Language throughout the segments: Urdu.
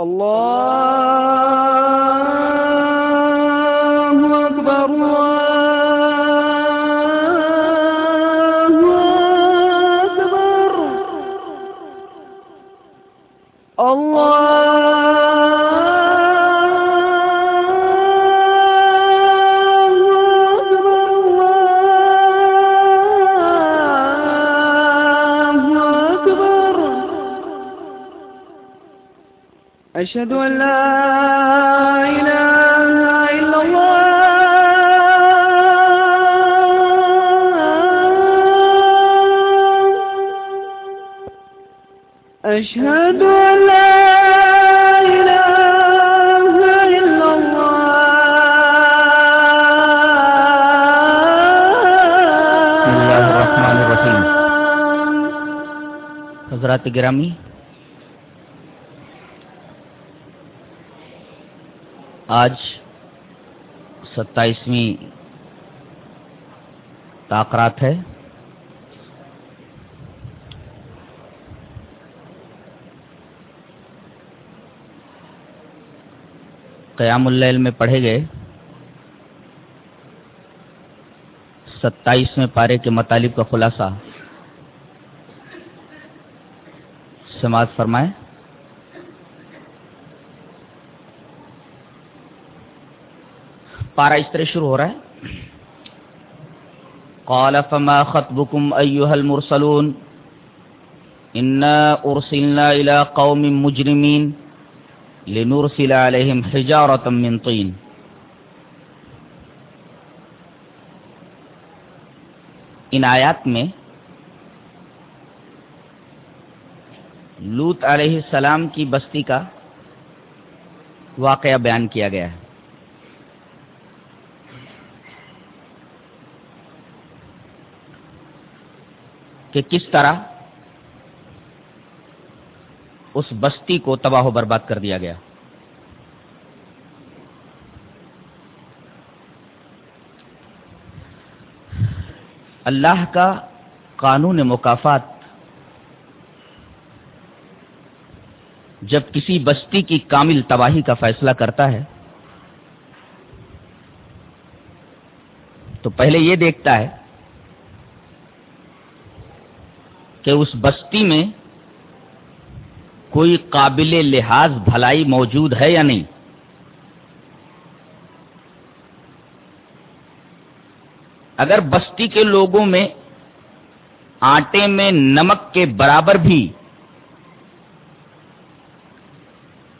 اللہ أشهد أن لا إله إلا الله. أشهد أن لا إله إلا بسم الله الرحمن الرحيم. الله. حضرات گرامی آج ستائیسویں تاقرات ہے۔ قیام اللیل میں پڑھے گئے۔ ستائیسویں پارے کے مطالب کا خلاصہ۔ سماعت فرمائے پارا اس طرح شروع ہو رہا ہے۔ قال، فما خطبكم ايها المرسلون؟ انا ارسلنا الى قوم مجرمين لنرسل عليهم حجاره من طين۔ ان آیات میں لوت علیہ السلام کی بستی کا واقعہ بیان کیا گیا ہے۔ کہ کس طرح اس بستی کو تباہ و برباد کر دیا گیا۔ اللہ کا قانون مکافات جب کسی بستی کی کامل تباہی کا فیصلہ کرتا ہے، تو پہلے یہ دیکھتا ہے کہ اس بستی میں کوئی قابل لحاظ بھلائی موجود ہے یا نہیں؟ اگر بستی کے لوگوں میں آٹے میں نمک کے برابر بھی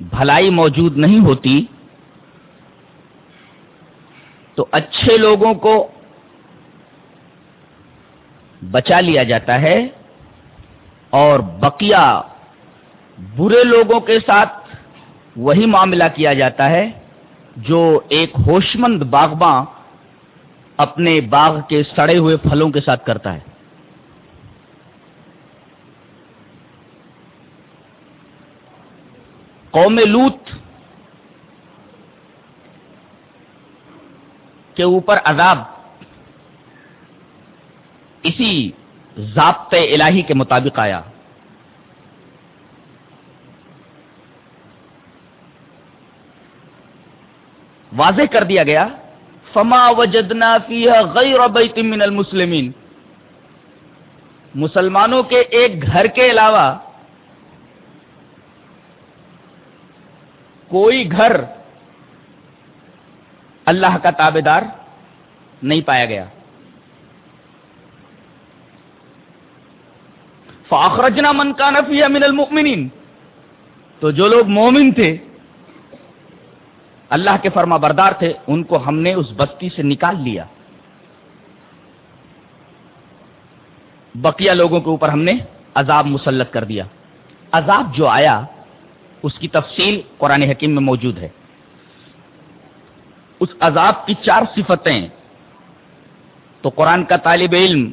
بھلائی موجود نہیں ہوتی، تو اچھے لوگوں کو بچا لیا جاتا ہے اور بقیہ برے لوگوں کے ساتھ وہی معاملہ کیا جاتا ہے جو ایک ہوشمند باغباں اپنے باغ کے سڑے ہوئے پھلوں کے ساتھ کرتا ہے۔ قوم لوت کے اوپر عذاب، اسی ضابطے الہی کے مطابق آیا۔ واضح کر دیا گیا۔ فما وجدنا فیہا غیر بیت من المسلمین۔ مسلمانوں کے ایک گھر کے علاوہ کوئی گھر اللہ کا تابے دار نہیں پایا گیا۔ فاخرجنا من کان فیہا من المؤمنین تو جو لوگ مومن تھے، اللہ کے فرما بردار تھے، ان کو ہم نے اس بستی سے نکال لیا۔ بقیہ لوگوں کے اوپر ہم نے عذاب مسلط کر دیا۔ عذاب جو آیا، اس کی تفصیل قرآن حکیم میں موجود ہے۔ اس عذاب کی چار صفتیں تو قرآن کا طالب علم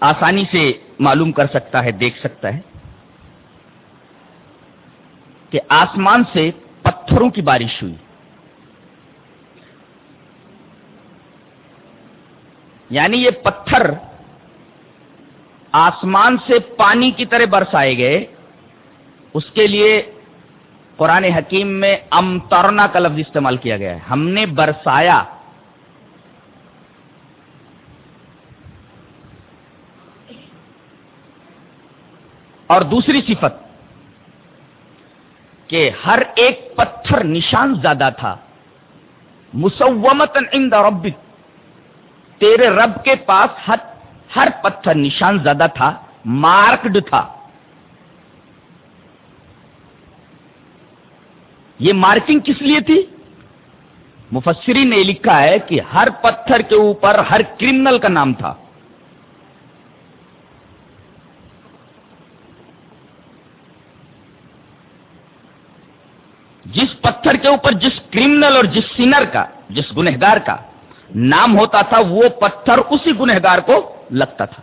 آسانی سے معلوم کر سکتا ہے، دیکھ سکتا ہے کہ آسمان سے پتھروں کی بارش ہوئی۔ یعنی یہ پتھر آسمان سے پانی کی طرح برسائے گئے۔ اس کے لیے قرآن حکیم میں امترنا کا لفظ استعمال کیا گیا ہے۔ ہم نے برسایا۔ اور دوسری صفت کہ ہر ایک پتھر نشان زیادہ تھا۔ مسومت عند ربک۔ تیرے رب کے پاس ہر ہر پتھر نشان زیادہ تھا، مارکڈ تھا۔ یہ مارکنگ کس لیے تھی؟ مفسری نے لکھا ہے کہ ہر پتھر کے اوپر ہر کرمنل کا نام تھا جس پتھر کے اوپر جس کرمنل اور جس سینر کا، جس گنہگار کا نام ہوتا تھا، وہ پتھر اسی گنہگار کو لگتا تھا۔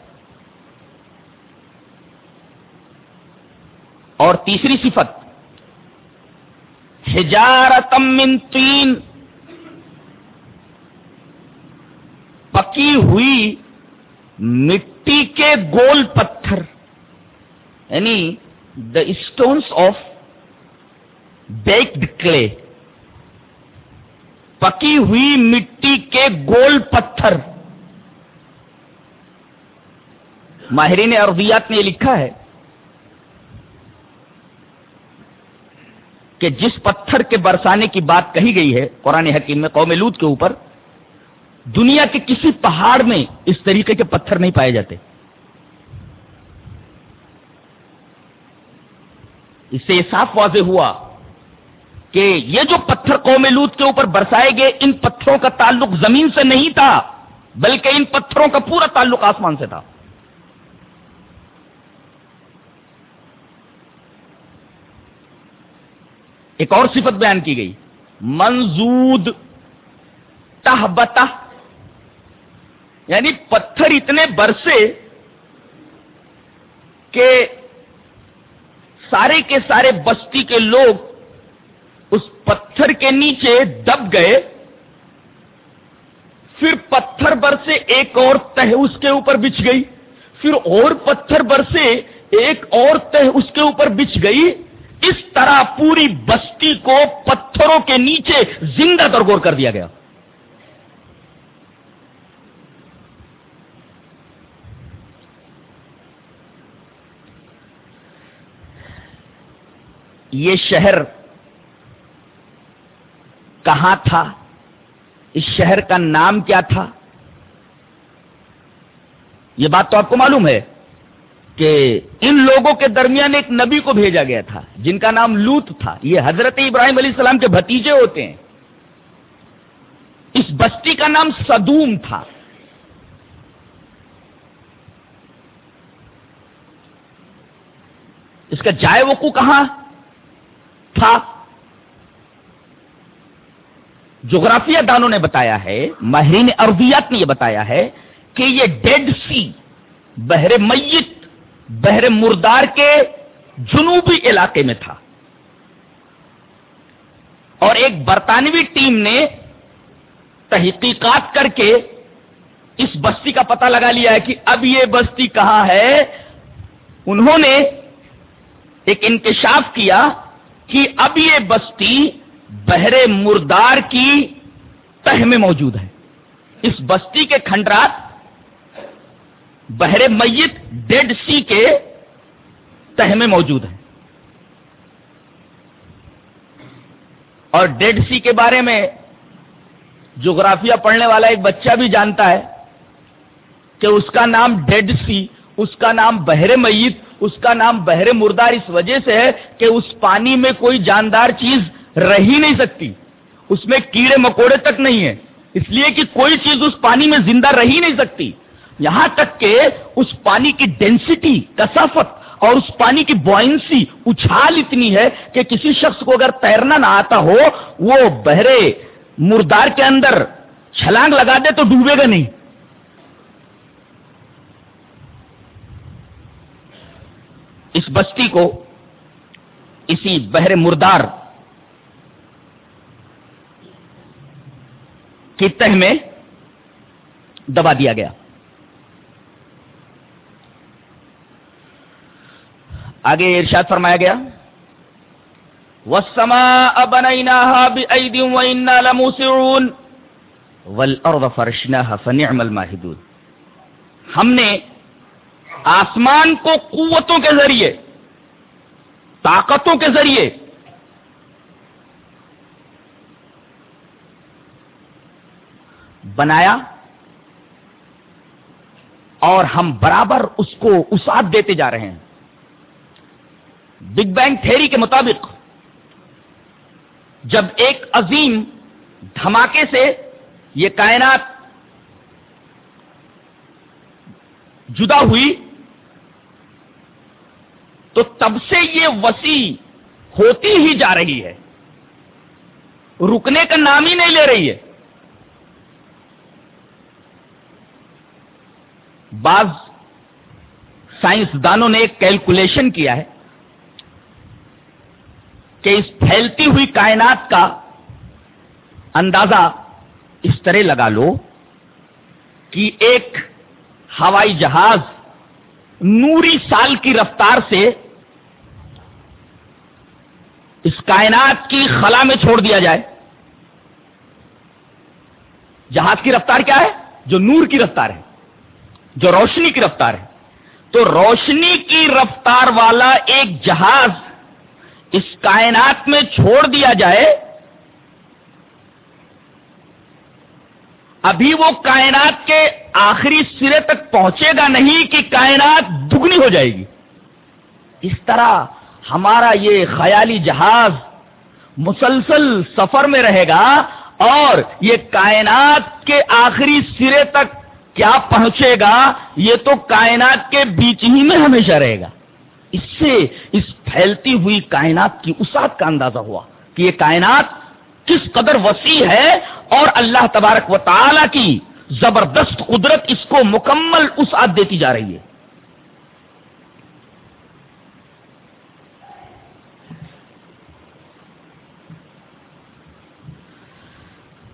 اور تیسری صفت من تین پکی ہوئی مٹی کے گول پتھر یعنی the stones of baked clay پکی ہوئی مٹی کے گول پتھر۔ ماہرین عربیات نے یہ لکھا ہے کہ جس پتھر کے برسانے کی بات کہی گئی ہے، قرآن حکیم میں قوم لوت کے اوپر، دنیا کے کسی پہاڑ میں اس طریقے کے پتھر نہیں پائے جاتے۔ اس سے یہ صاف واضح ہوا کہ یہ جو پتھر قوم لوت کے اوپر برسائے گئے، ان پتھروں کا تعلق زمین سے نہیں تھا، بلکہ ان پتھروں کا پورا تعلق آسمان سے تھا۔ ایک اور صفت بیان کی گئی، منزود تہ یعنی پتھر اتنے برسے کہ سارے کے سارے بستی کے لوگ اس پتھر کے نیچے دب گئے، پھر پتھر برسے ایک اور تہ اس کے اوپر بچ گئی، پھر اور پتھر برسے ایک اور تہ اس کے اوپر بچ گئی۔ اس طرح پوری بستی کو پتھروں کے نیچے زندہ درگور کر دیا گیا۔ یہ شہر کہاں تھا؟ اس شہر کا نام کیا تھا؟ یہ بات تو آپ کو معلوم ہے کہ ان لوگوں کے درمیان ایک نبی کو بھیجا گیا تھا، جن کا نام لوت تھا۔ یہ حضرت ابراہیم علیہ السلام کے بھتیجے ہوتے ہیں۔ اس بستی کا نام سدوم تھا۔ اس کا جائے وقوع کہاں تھا؟ جغرافیہ دانوں نے بتایا ہے، ماہرین عربیات نے یہ بتایا ہے کہ یہ ڈیڈ سی بحر میت، بحر مردار کے جنوبی علاقے میں تھا۔ اور ایک برطانوی ٹیم نے تحقیقات کر کے اس بستی کا پتہ لگا لیا ہے کہ اب یہ بستی کہاں ہے۔ انہوں نے ایک انکشاف کیا کہ اب یہ بستی بحر مردار کی تہ میں موجود ہے۔ اس بستی کے کھنڈرات بحر میت ڈیڈ سی کے تہ میں موجود ہے اور ڈیڈ سی کے بارے میں جغرافیہ پڑھنے والا ایک بچہ بھی جانتا ہے کہ اس کا نام ڈیڈ سی، اس کا نام بحر میت، اس کا نام بحر مردار اس وجہ سے ہے کہ اس پانی میں کوئی جاندار چیز رہ ہی نہیں سکتی۔ اس میں کیڑے مکوڑے تک نہیں ہے اس لیے کہ کوئی چیز اس پانی میں زندہ رہ ہی نہیں سکتی۔ یہاں تک کہ اس پانی کی ڈینسٹی کسافت اور اس پانی کی بوائنسی اچھال اتنی ہے کہ کسی شخص کو اگر تیرنا نہ آتا ہو، وہ بہرے مردار کے اندر چھلانگ لگا دے تو ڈوبے گا نہیں۔ اس بستی کو، اسی بحر مردار کی تہ میں دبا دیا گیا۔ آگے ارشاد فرمایا گیا، والسماء بنيناها بأيد ہم نے آسمان کو قوتوں کے ذریعے، طاقتوں کے ذریعے بنایا اور ہم برابر اس کو اسات دیتے جا رہے ہیں۔ بگ بینگ تھیری کے مطابق جب ایک عظیم دھماکے سے یہ کائنات جدا ہوئی تو تب سے یہ وسیع ہوتی ہی جا رہی ہے۔ رکنے کا نام ہی نہیں لے رہی ہے۔ بعض سائنسدانوں نے ایک کیلکولیشن کیا ہے کہ اس پھیلتی ہوئی کائنات کا اندازہ اس طرح لگا لو کہ ایک ہوائی جہاز نوری سال کی رفتار سے اس کائنات کی خلا میں چھوڑ دیا جائے۔ جہاز کی رفتار کیا ہے؟ جو نور کی رفتار ہے۔ جو روشنی کی رفتار ہے۔ تو روشنی کی رفتار والا ایک جہاز اس کائنات میں چھوڑ دیا جائے۔ ابھی وہ کائنات کے آخری سرے تک پہنچے گا نہیں کہ کائنات دگنی ہو جائے گی۔ اس طرح ہمارا یہ خیالی جہاز مسلسل سفر میں رہے گا اور یہ کائنات کے آخری سرے تک کیا پہنچے گا یہ تو کائنات کے بیچ ہی میں ہمیشہ رہے گا۔ اس سے اس پھیلتی ہوئی کائنات کی اسات کا اندازہ ہوا کہ یہ کائنات کس قدر وسیع ہے اور اللہ تبارک و تعالی کی زبردست قدرت اس کو مکمل اسات دیتی جا رہی ہے۔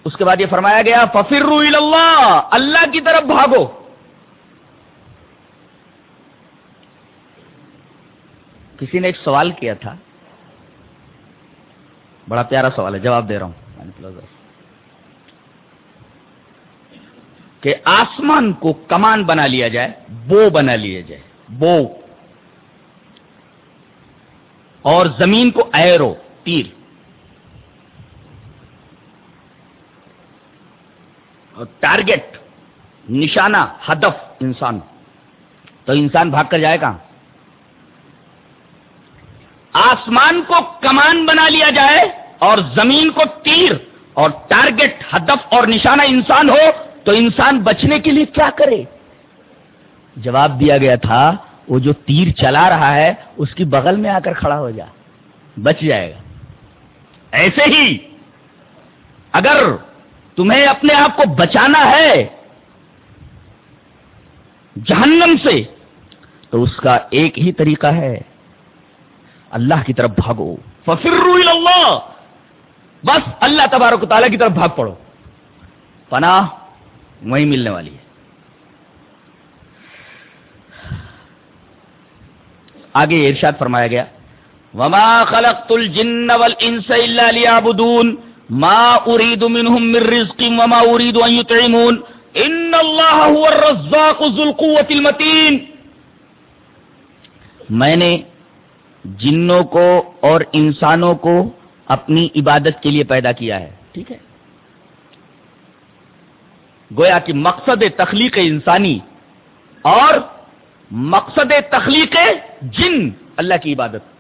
اس کے بعد یہ فرمایا گیا ففر اللہ اللہ کی طرف بھاگو۔ کسی نے ایک سوال کیا تھا؟ بڑا پیارا سوال ہے، جواب دے رہا ہوں۔ کہ آسمان کو کمان بنا لیا جائے، بو بنا لیا جائے، بو۔ اور زمین کو ایرو، تیر۔ ٹارگیٹ، نشانہ، ہدف انسان۔ تو انسان بھاگ کر جائے گا آسمان کو کمان بنا لیا جائے اور زمین کو تیر اور ٹارگیٹ، ہدف اور نشانہ انسان ہو تو انسان بچنے کے لیے کیا کرے؟ جواب دیا گیا تھا، وہ جو تیر چلا رہا ہے، اس کی بغل میں آ کر کھڑا ہو جا، بچ جائے گا۔ ایسے ہی اگر تمہیں اپنے آپ کو بچانا ہے جہنم سے، تو اس کا ایک ہی طریقہ ہے، اللہ کی طرف بھاگو۔ ففر اللہ بس اللہ تبارک تعالیٰ کی طرف بھاگ پڑو۔ پناہ وہیں ملنے والی ہے۔ آگے ارشاد فرمایا گیا۔ وما خلقت الجن والانس الا ليعبدون۔ ما اريد منهم من رزق وما اريد ان يطعمون ان الله هو الرزاق ذو القوه المتين میں نے جنوں کو اور انسانوں کو اپنی عبادت کے لیے پیدا کیا ہے۔ ٹھیک ہے۔ گویا کہ مقصد تخلیق انسانی اور مقصد تخلیق جن اللہ کی عبادت۔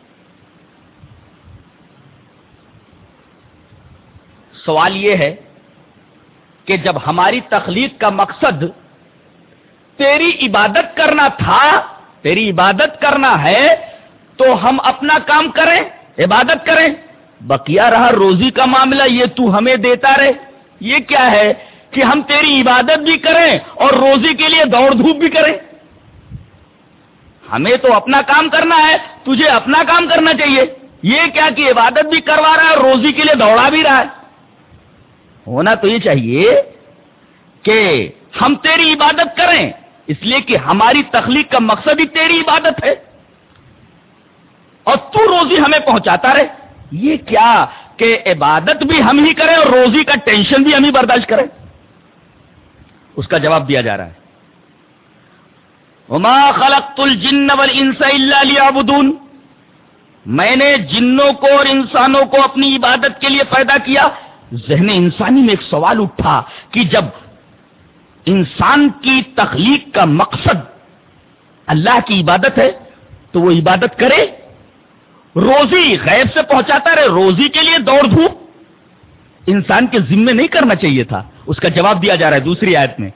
سوال یہ ہے کہ جب ہماری تخلیق کا مقصد تیری عبادت کرنا تھا، تیری عبادت کرنا ہے، تو ہم اپنا کام کریں، عبادت کریں۔ بقیہ رہا روزی کا معاملہ یہ تو ہمیں دیتا رہے۔ یہ کیا ہے کہ ہم تیری عبادت بھی کریں اور روزی کے لیے دوڑ دھوپ بھی کریں۔ ہمیں تو اپنا کام کرنا ہے، تجھے اپنا کام کرنا چاہیے۔ یہ کیا کہ عبادت بھی کروا رہا ہے اور روزی کے لیے دوڑا بھی رہا ہے۔ ہونا تو یہ چاہیے کہ ہم تیری عبادت کریں، اس لیے کہ ہماری تخلیق کا مقصد ہی تیری عبادت ہے۔ اور تو روزی ہمیں پہنچاتا رہے۔ یہ کیا کہ عبادت بھی ہم ہی کریں اور روزی کا ٹینشن بھی ہم ہی برداشت کریں؟ اس کا جواب دیا جا رہا ہے۔ وما خلقت الجن والانس الا ليعبدون۔ میں نے جنوں کو اور انسانوں کو اپنی عبادت کے لیے پیدا کیا۔ ذہن انسانی میں ایک سوال اٹھا کہ جب انسان کی تخلیق کا مقصد اللہ کی عبادت ہے تو وہ عبادت کرے، روزی غیب سے پہنچاتا رہے، روزی کے لیے دوڑ دھوپ۔ انسان کے ذمے نہیں کرنا چاہیے تھا۔ اس کا جواب دیا جا رہا ہے دوسری آیت میں۔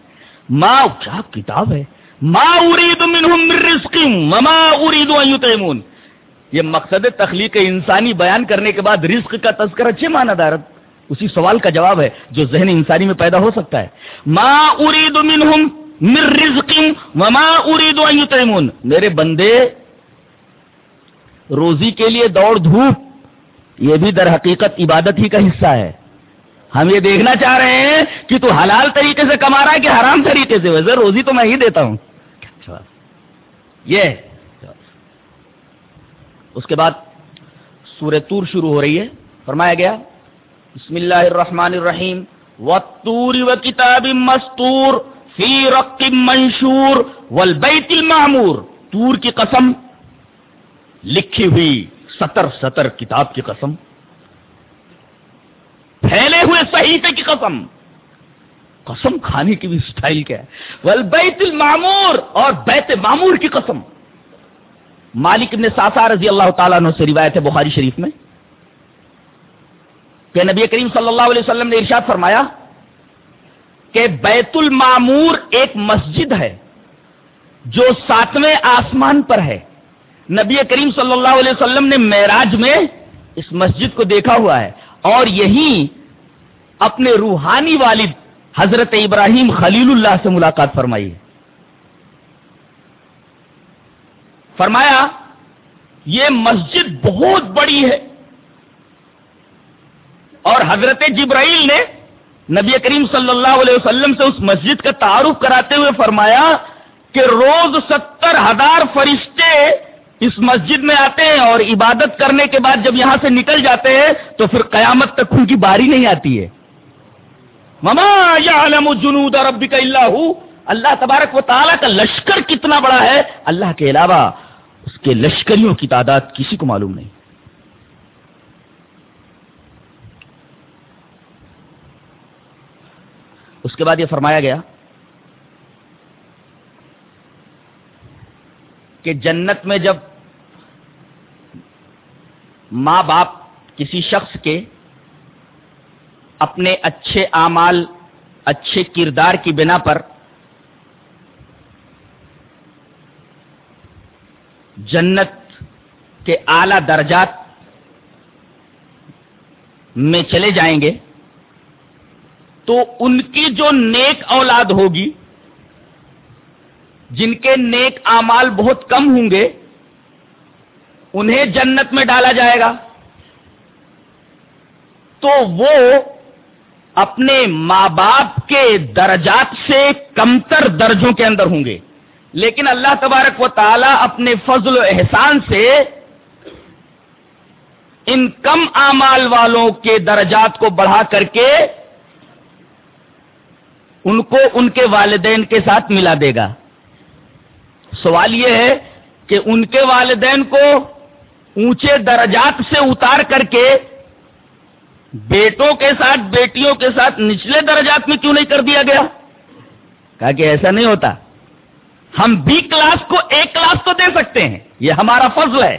ماں کیا کتاب ہے؟ ما ارید منہم من رزق وما ارید ان یطعمون یہ مقصد تخلیق انسانی بیان کرنے کے بعد رزق کا تذکر اچھے مانا دارت۔ اسی سوال کا جواب ہے جو ذہن انسانی میں پیدا ہو سکتا ہے۔ ما ارید منہم من رزق وما ارید ان یطعمون میرے بندے، روزی کے لیے دوڑ دھوپ، یہ بھی در حقیقت عبادت ہی کا حصہ ہے۔ ہم یہ دیکھنا چاہ رہے ہیں کہ تو حلال طریقے سے کما رہا ہے کہ حرام طریقے سے؟ ویسے روزی تو میں ہی دیتا ہوں۔ اچھا۔ یہ اس کے بعد سورہ تور شروع ہو رہی ہے۔ فرمایا گیا بسم اللہ الرحمن الرحیم. وَالتُّورِ وَكِتَابٍ مَسْتُور فِي رَقٍ مَنشُور وَالْبَيْتِ الْمَعْمُور. تور کی قسم. لکھی ہوئی سطر سطر کتاب کی قسم. پھیلے ہوئے صحیفے کی قسم. قسم کھانے کی بھی سٹائل کیا ہے. والبیت المعمور اور بیت معمور کی قسم. مالک ابن ساسا رضی اللہ تعالیٰ عنہ سے روایت ہے بخاری شریف میں. کہ نبی کریم صلی اللہ علیہ وسلم نے ارشاد فرمایا کہ بیت المعمور ایک مسجد ہے جو ساتویں آسمان پر ہے۔ نبی کریم صلی اللہ علیہ وسلم نے معراج میں اس مسجد کو دیکھا ہوا ہے اور یہی اپنے روحانی والد حضرت ابراہیم خلیل اللہ سے ملاقات فرمائی فرمایا، یہ مسجد بہت بڑی ہے۔ اور حضرت جبرائیل نے نبی کریم صلی اللہ علیہ وسلم سے اس مسجد کا تعارف کراتے ہوئے فرمایا کہ روز ستر ہزار فرشتے اس مسجد میں آتے ہیں اور عبادت کرنے کے بعد جب یہاں سے نکل جاتے ہیں تو پھر قیامت تک ان کی باری نہیں آتی ہے۔ مما یا جنود اور کا اللہ اللہ تبارک و تعالیٰ کا لشکر کتنا بڑا ہے۔ اللہ کے علاوہ اس کے لشکریوں کی تعداد کسی کو معلوم نہیں۔ اس کے بعد یہ فرمایا گیا کہ جنت میں جب ماں باپ کسی شخص کے اپنے اچھے اعمال، اچھے کردار کی بنا پر جنت کے اعلی درجات میں چلے جائیں گے تو ان کی جو نیک اولاد ہوگی، جن کے نیک اعمال بہت کم ہوں گے، انہیں جنت میں ڈالا جائے گا۔ تو وہ اپنے ماں باپ کے درجات سے کمتر درجوں کے اندر ہوں گے۔ لیکن اللہ تبارک و تعالی اپنے فضل و احسان سے ان کم اعمال والوں کے درجات کو بڑھا کر کے ان کو ان کے والدین کے ساتھ ملا دے گا۔ سوال یہ ہے کہ ان کے والدین کو اونچے درجات سے اتار کر کے بیٹوں کے ساتھ، بیٹیوں کے ساتھ نچلے درجات میں کیوں نہیں کر دیا گیا؟ کہا کہ ایسا نہیں ہوتا۔ ہم بی کلاس کو، ایک کلاس تو دے سکتے ہیں۔ یہ ہمارا فضل ہے۔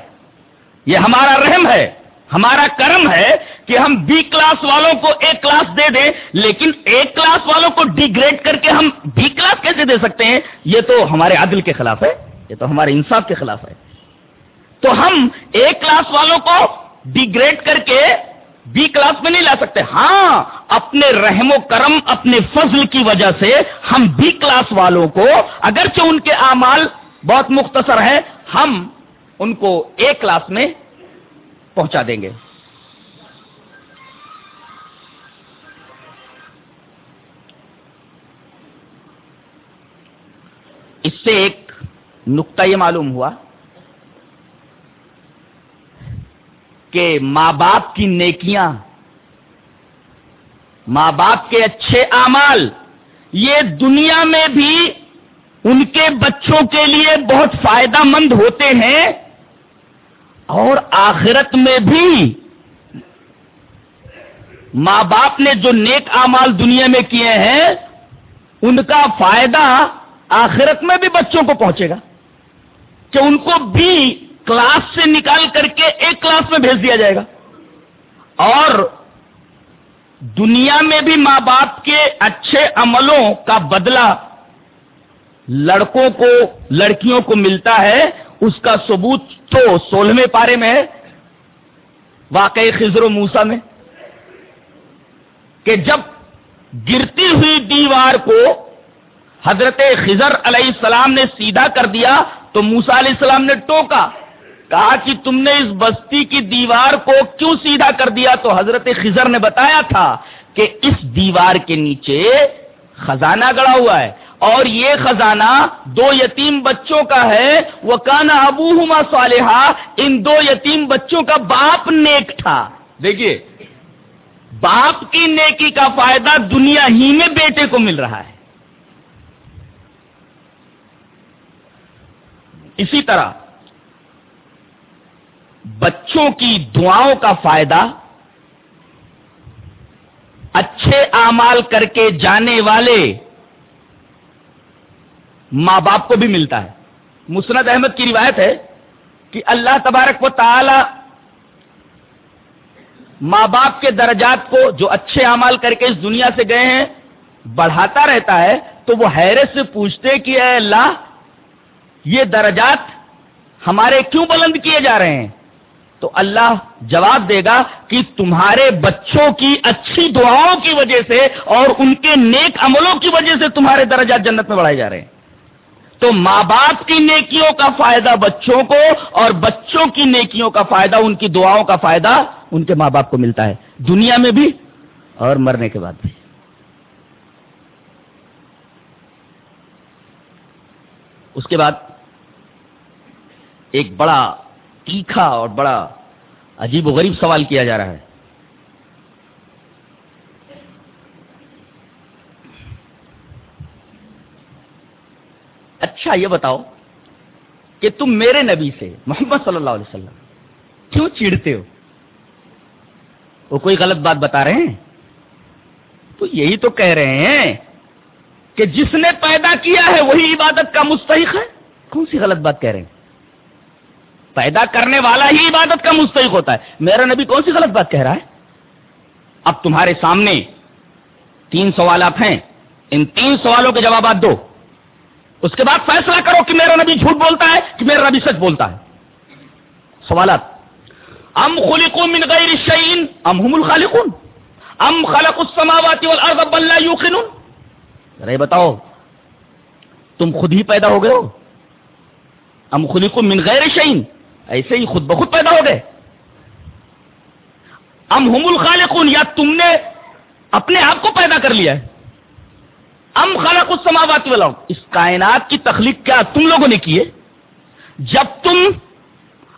یہ ہمارا رحم ہے۔ ہمارا کرم ہے کہ ہم بی کلاس والوں کو ایک کلاس دے دیں، لیکن ایک کلاس والوں کو ڈی گریڈ کر کے ہم بی کلاس کیسے دے سکتے ہیں؟ یہ تو ہمارے عدل کے خلاف ہے، یہ تو ہمارے انصاف کے خلاف ہے۔ تو ہم ایک کلاس والوں کو ڈی گریڈ کر کے بی کلاس میں نہیں لا سکتے۔ ہاں اپنے رحم و کرم، اپنے فضل کی وجہ سے ہم بی کلاس والوں کو، اگرچہ ان کے اعمال بہت مختصر ہے ہم ان کو ایک کلاس میں پہنچا دیں گے۔ اس سے ایک نقطہ یہ معلوم ہوا کہ ماں باپ کی نیکیاں، ماں باپ کے اچھے اعمال، یہ دنیا میں بھی ان کے بچوں کے لیے بہت فائدہ مند ہوتے ہیں۔ اور آخرت میں بھی ماں باپ نے جو نیک اعمال دنیا میں کیے ہیں، ان کا فائدہ آخرت میں بھی بچوں کو پہنچے گا۔ کہ ان کو بھی کلاس سے نکال کر کے ایک کلاس میں بھیج دیا جائے گا۔ اور دنیا میں بھی ماں باپ کے اچھے عملوں کا بدلہ لڑکوں کو، لڑکیوں کو ملتا ہے، اس کا ثبوت تو سولہویں پارے میں ہے واقعی خزر و موسا میں، کہ جب گرتی ہوئی دیوار کو حضرت خزر علیہ السلام نے سیدھا کر دیا، تو موسا علیہ السلام نے ٹوکا، کہا کہ تم نے اس بستی کی دیوار کو کیوں سیدھا کر دیا؟ تو حضرت خزر نے بتایا تھا کہ اس دیوار کے نیچے خزانہ گڑا ہوا ہے۔ اور یہ خزانہ دو یتیم بچوں کا ہے۔ وہ کانا ابو ہما صالحہ ان دو یتیم بچوں کا باپ نیک تھا۔ دیکھیے، باپ کی نیکی کا فائدہ دنیا ہی میں بیٹے کو مل رہا ہے۔ اسی طرح بچوں کی دعاؤں کا فائدہ، اچھے اعمال کر کے جانے والے ماں باپ کو بھی ملتا ہے۔ مسند احمد کی روایت ہے کہ اللہ تبارک و تعالی ماں باپ کے درجات کو جو اچھے اعمال کر کے اس دنیا سے گئے ہیں، بڑھاتا رہتا ہے، تو وہ حیرت سے پوچھتے کہ اے اللہ، یہ درجات ہمارے کیوں بلند کیے جا رہے ہیں؟ تو اللہ جواب دے گا کہ تمہارے بچوں کی اچھی دعاؤں کی وجہ سے اور ان کے نیک عملوں کی وجہ سے تمہارے درجات جنت میں بڑھائے جا رہے ہیں۔ تو ماں باپ کی نیکیوں کا فائدہ بچوں کو اور بچوں کی نیکیوں کا فائدہ ان کی دعاؤں کا فائدہ ان کے ماں باپ کو ملتا ہے۔ دنیا میں بھی اور مرنے کے بعد بھی۔ اس کے بعد ایک بڑا تیکھا اور بڑا عجیب و غریب سوال کیا جا رہا ہے۔ اچھا یہ بتاؤ کہ تم میرے نبی سے محمد صلی اللہ علیہ وسلم کیوں چیڑتے ہو؟ وہ کوئی غلط بات بتا رہے ہیں؟ تو یہی تو کہہ رہے ہیں کہ جس نے پیدا کیا ہے وہی عبادت کا مستحق ہے۔ کون سی غلط بات کہہ رہے ہیں؟ پیدا کرنے والا ہی عبادت کا مستحق ہوتا ہے۔ میرا نبی کون سی غلط بات کہہ رہا ہے؟ اب تمہارے سامنے تین سوالات ہیں۔ ان تین سوالوں کے جوابات دو۔ اس کے بعد فیصلہ کرو کہ میرا نبی جھوٹ بولتا ہے کہ میرا نبی سچ بولتا ہے۔ سوالات۔ ام خلقوا من غیر الشیئن ام هم الخالقون؟ ام خلق السماوات والارض بل لا یوقنون؟ ذرا بتاؤ، تم خود ہی پیدا ہو گئے ہو؟ ام خلقوا من غیر شیئن؟ ایسے ہی خود بخود پیدا ہو گئے۔ ام هم الخالقون؟ یا تم نے اپنے آپ کو پیدا کر لیا ہے؟ ام خلق السماوات والارض۔ اس کائنات کی تخلیق کیا تم لوگوں نے کی ہے؟ جب تم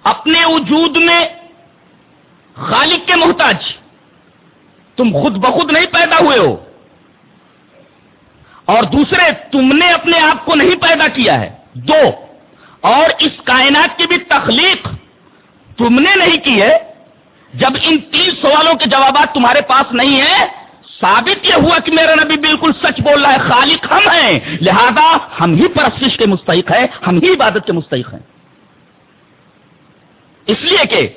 اپنے وجود میں خالق کے محتاج، تم خود بخود نہیں پیدا ہوئے ہو، اور دوسرے، تم نے اپنے آپ کو نہیں پیدا کیا ہے۔ دو، اور اس کائنات کی بھی تخلیق تم نے نہیں کی ہے۔ جب ان تین سوالوں کے جوابات تمہارے پاس نہیں ہیں ثابت یہ ہوا کہ میرا نبی بالکل سچ بول رہا ہے، خالق ہم ہیں۔ لہذا ہم ہی پرستش کے مستحق ہیں، ہم ہی عبادت کے مستحق ہیں۔ اس لیے کہ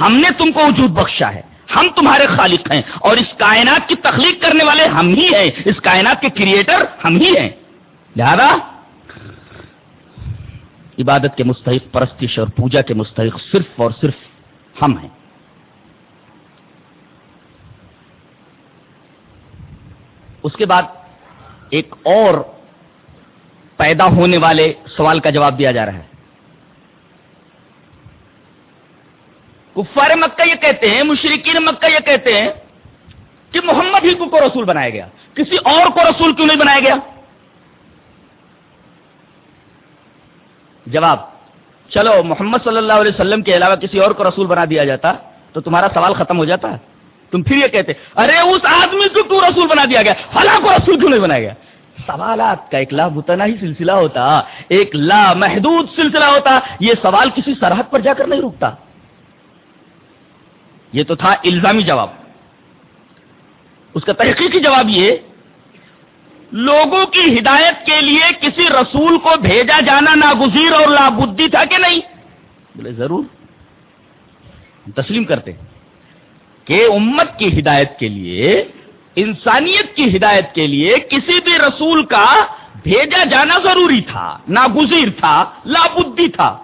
ہم نے تم کو وجود بخشا ہے، ہم تمہارے خالق ہیں اور اس کائنات کی تخلیق کرنے والے ہم ہی ہیں، اس کائنات کے کریٹر ہم ہی ہیں۔ لہذا عبادت کے مستحق، پرستش اور پوجا کے مستحق صرف اور صرف ہم ہیں۔ اس کے بعد ایک اور پیدا ہونے والے سوال کا جواب دیا جا رہا ہے۔ کفار مکہ یہ کہتے ہیں مشرقین مکہ یہ کہتے ہیں کہ محمد ہی کو رسول بنایا گیا، کسی اور کو رسول کیوں نہیں بنایا گیا؟ جواب، چلو، محمد صلی اللہ علیہ وسلم کے علاوہ کسی اور کو رسول بنا دیا جاتا تو تمہارا سوال ختم ہو جاتا۔ ہے تم پھر یہ کہتے، ارے اس آدمی کو کیوں رسول بنا دیا گیا؟ فلاں کو رسول کیوں نہیں بنایا گیا؟ سوالات کا ایک لا متنا ہی سلسلہ ہوتا، ایک لا محدود سلسلہ ہوتا، یہ سوال کسی سرحد پر جا کر نہیں رکتا۔ یہ تو تھا الزامی جواب۔ اس کا تحقیقی جواب یہ، لوگوں کی ہدایت کے لیے کسی رسول کو بھیجا جانا ناگزیر اور لابدی تھا کہ نہیں؟ بولے، ضرور۔ تسلیم کرتے۔ کہ امت کی ہدایت کے لیے، انسانیت کی ہدایت کے لیے کسی بھی رسول کا بھیجا جانا ضروری تھا، ناگزیر تھا، لابدی تھا۔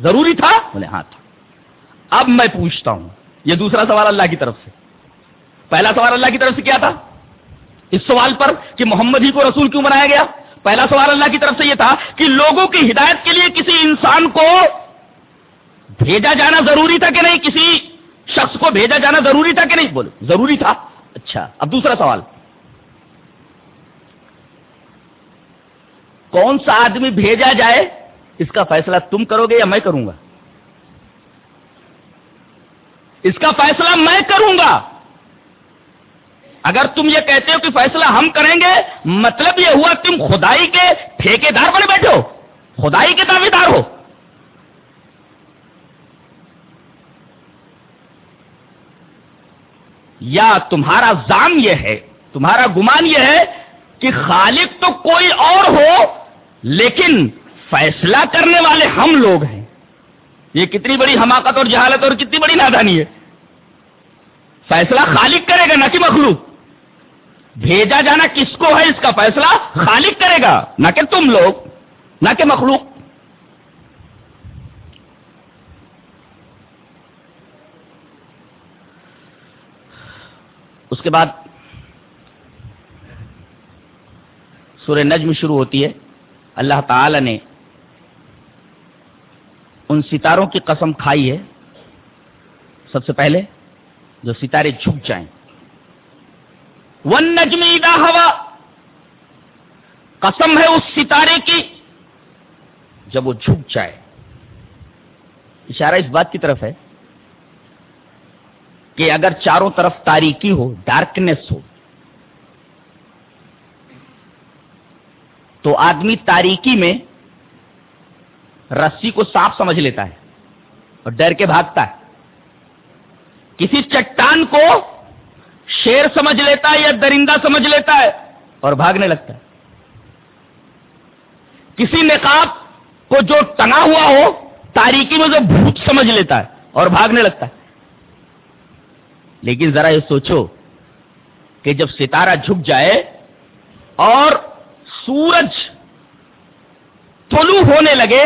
ضروری تھا؟ بولے ہاں تھا۔ اب میں پوچھتا ہوں، یہ دوسرا سوال اللہ کی طرف سے۔ پہلا سوال اللہ کی طرف سے کیا تھا؟ اس سوال پر کہ محمد ہی کو رسول کیوں بنایا گیا؟ پہلا سوال اللہ کی طرف سے یہ تھا کہ لوگوں کی ہدایت کے لیے کسی انسان کو بھیجا جانا ضروری تھا کہ نہیں؟ کسی شخص کو بھیجا جانا ضروری تھا کہ نہیں؟ بولے ضروری تھا۔ اچھا اب دوسرا سوال۔ کون سا آدمی بھیجا جائے؟ اس کا فیصلہ تم کرو گے یا میں کروں گا؟ اس کا فیصلہ میں کروں گا۔ اگر تم یہ کہتے ہو کہ فیصلہ ہم کریں گے مطلب یہ ہوا تم خدائی کے ٹھیکے دار بنے بیٹھے ہو، خدائی کے دعوے دار ہو۔ یا تمہارا زام یہ ہے، تمہارا گمان یہ ہے کہ خالق تو کوئی اور ہو، لیکن فیصلہ کرنے والے ہم لوگ ہیں۔ یہ کتنی بڑی حماقت اور جہالت اور کتنی بڑی نادانی ہے۔ فیصلہ خالق کرے گا، نہ کہ مخلوق۔ بھیجا جانا کس کو ہے اس کا فیصلہ؟ خالق کرے گا، نہ کہ تم لوگ، نہ کہ مخلوق۔ اس کے بعد سورہ نجم شروع ہوتی ہے۔ اللہ تعالی نے ان ستاروں کی قسم کھائی ہے۔ سب سے پہلے جو ستارے جھک جائیں۔ ون نجمی دا ہوا۔ قسم ہے اس ستارے کی جب وہ جھک جائے۔ اشارہ اس بات کی طرف ہے۔ کہ اگر چاروں طرف تاریکی ہو ڈارکنیس ہو، تو آدمی تاریکی میں رسی کو صاف سمجھ لیتا ہے اور ڈر کے بھاگتا ہے۔ کسی چٹان کو شیر سمجھ لیتا ہے یا درندہ سمجھ لیتا ہے اور بھاگنے لگتا ہے۔ کسی نقاب کو جو ٹنا ہوا ہو، تاریکی میں جو بھوت سمجھ لیتا ہے اور بھاگنے لگتا ہے۔ لیکن ذرا یہ سوچو کہ جب ستارہ جھک جائے اور سورج طلوع ہونے لگے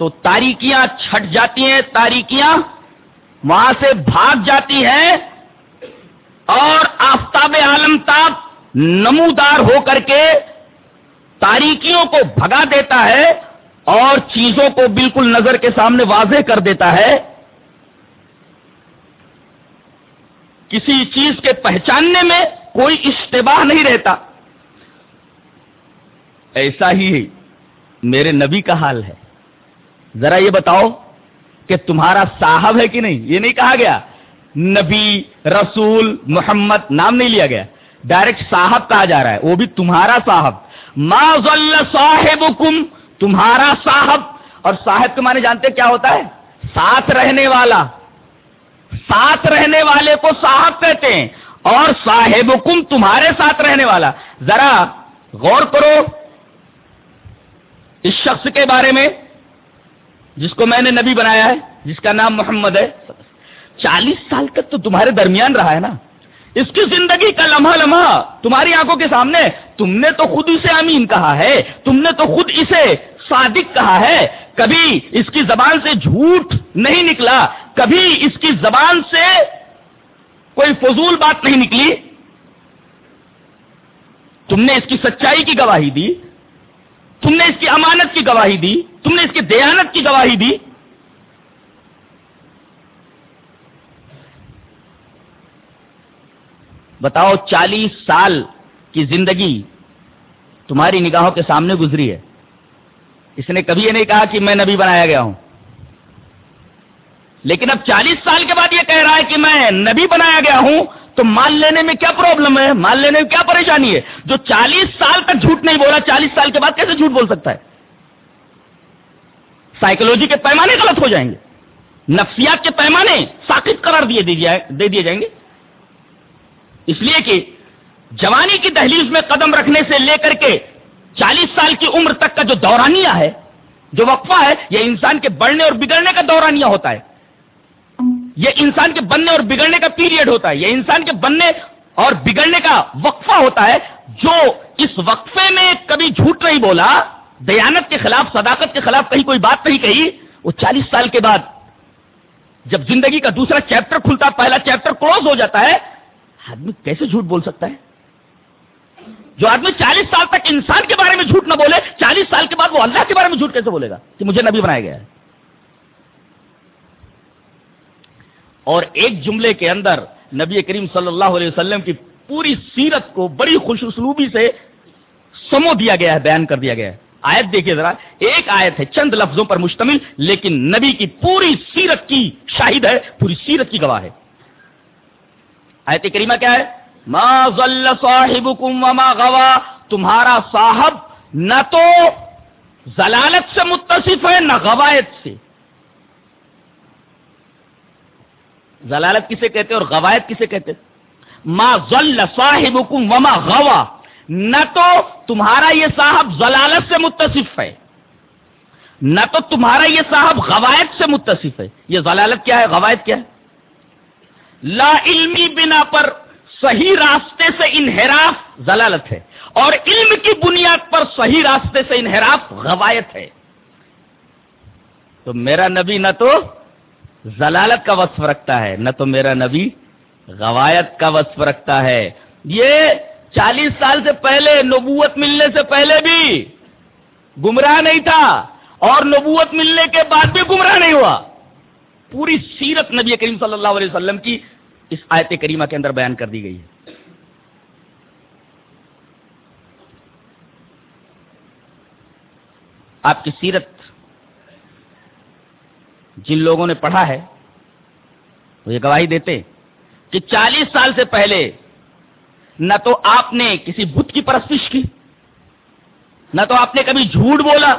تو تاریکیاں چھٹ جاتی ہیں، تاریکیاں وہاں سے بھاگ جاتی ہیں اور آفتاب عالم تاب نمودار ہو کر کے تاریکیوں کو بھگا دیتا ہے اور چیزوں کو بالکل نظر کے سامنے واضح کر دیتا ہے۔ کسی چیز کے پہچاننے میں کوئی اشتباہ نہیں رہتا۔ ایسا ہی میرے نبی کا حال ہے۔ ذرا یہ بتاؤ کہ تمہارا صاحب ہے کہ نہیں؟ یہ نہیں کہا گیا۔ نبی، رسول، محمد نام نہیں لیا گیا۔ ڈائریکٹ صاحب کہا جا رہا ہے۔ وہ بھی تمہارا صاحب۔ ما صاحب تمہارا صاحب۔ اور صاحب کے معنی جانتے کیا ہوتا ہے؟ ساتھ رہنے والا۔ ساتھ رہنے والے کو صاحب کہتے ہیں اور صاحب تمہارے ساتھ رہنے والا۔ ذرا غور کرو اس شخص کے بارے میں جس کو میں نے نبی بنایا ہے، جس کا نام محمد ہے۔ چالیس سال تک تو تمہارے درمیان رہا ہے نا۔ اس کی زندگی کا لمحہ لمحہ تمہاری آنکھوں کے سامنے۔ تم نے تو خود اسے امین کہا ہے، تم نے تو خود اسے صادق کہا ہے، کبھی اس کی زبان سے جھوٹ نہیں نکلا، کبھی اس کی زبان سے کوئی فضول بات نہیں نکلی۔ تم نے اس کی سچائی کی گواہی دی، تم نے اس کی امانت کی گواہی دی، تم نے اس کی دیانت کی گواہی دی۔ بتاؤ، چالیس سال کی زندگی تمہاری نگاہوں کے سامنے گزری ہے۔ اس نے کبھی یہ نہیں کہا کہ میں نبی بنایا گیا ہوں۔ لیکن اب چالیس سال کے بعد یہ کہہ رہا ہے کہ میں نبی بنایا گیا ہوں، تو مال لینے میں کیا پرابلم ہے؟ مال لینے میں کیا پریشانی ہے؟ جو چالیس سال تک جھوٹ نہیں بولا، چالیس سال کے بعد کیسے جھوٹ بول سکتا ہے؟ سائیکولوجی کے پیمانے غلط ہو جائیں گے۔ نفسیات کے پیمانے ساکت قرار دیے دے دیے جائیں گے۔ اس لیے کہ جوانی کی دہلیز میں قدم رکھنے سے لے کر کے چالیس سال کی عمر تک کا جو دورانیہ ہے، جو وقفہ ہے، یہ انسان کے بڑھنے اور بگڑنے کا دورانیہ ہوتا ہے۔ یہ انسان کے بننے اور بگڑنے کا پیریڈ ہوتا ہے۔ یہ انسان کے بننے اور بگڑنے کا وقفہ ہوتا ہے۔ جو اس وقفے میں کبھی جھوٹ نہیں بولا، دیانت کے خلاف، صداقت کے خلاف کہیں کوئی بات نہیں کہی، وہ چالیس سال کے بعد جب زندگی کا دوسرا چیپٹر کھلتا، پہلا چیپٹر کلوز ہو جاتا ہے، آدمی کیسے جھوٹ بول سکتا ہے؟ جو آدمی چالیس سال تک انسان کے بارے میں جھوٹ نہ بولے، چالیس سال کے بعد وہ اللہ کے بارے میں جھوٹ کیسے بولے گا؟ کہ مجھے نبی بنایا گیا ہے۔ اور ایک جملے کے اندر نبی کریم صلی اللہ علیہ وسلم کی پوری سیرت کو بڑی خوش اسلوبی سے سمو دیا گیا ہے، بیان کر دیا گیا ہے۔ آیت دیکھیے ذرا، ایک آیت ہے، چند لفظوں پر مشتمل، لیکن نبی کی پوری سیرت کی شاہد ہے، پوری سیرت کی گواہ ہے۔ آیت کریمہ کیا ہے؟ ما ظل صاحبکم وما غوا تمہارا صاحب نہ تو ضلالت سے متصف ہے، نہ غوایت سے. ضلالت کسے کہتے اور غوایت کسے کہتے ما ظل صاحبکم وما غوا نہ تو تمہارا یہ صاحب ضلالت سے متصف ہے. نہ تو تمہارا یہ صاحب غوایت سے متصف ہے. یہ ضلالت کیا ہے؟ غوایت کیا ہے؟ لا علمی بنا پر صحیح راستے سے انحراف ضلالت ہے اور علم کی بنیاد پر صحیح راستے سے انحراف غوایت ہے۔ تو میرا نبی نہ تو ضلالت کا وصف رکھتا ہے، نہ تو میرا نبی غوایت کا وصف رکھتا ہے۔ یہ چالیس سال سے پہلے، نبوت ملنے سے پہلے بھی گمراہ نہیں تھا اور نبوت ملنے کے بعد بھی گمراہ نہیں ہوا۔ پوری سیرت نبی کریم صلی اللہ علیہ وسلم کی اس آیت کریمہ کے اندر بیان کر دی گئی ہے۔ آپ کی سیرت جن لوگوں نے پڑھا ہے، وہ یہ گواہی دیتے کہ چالیس سال سے پہلے نہ تو آپ نے کسی بت کی پرستش کی، نہ تو آپ نے کبھی جھوٹ بولا،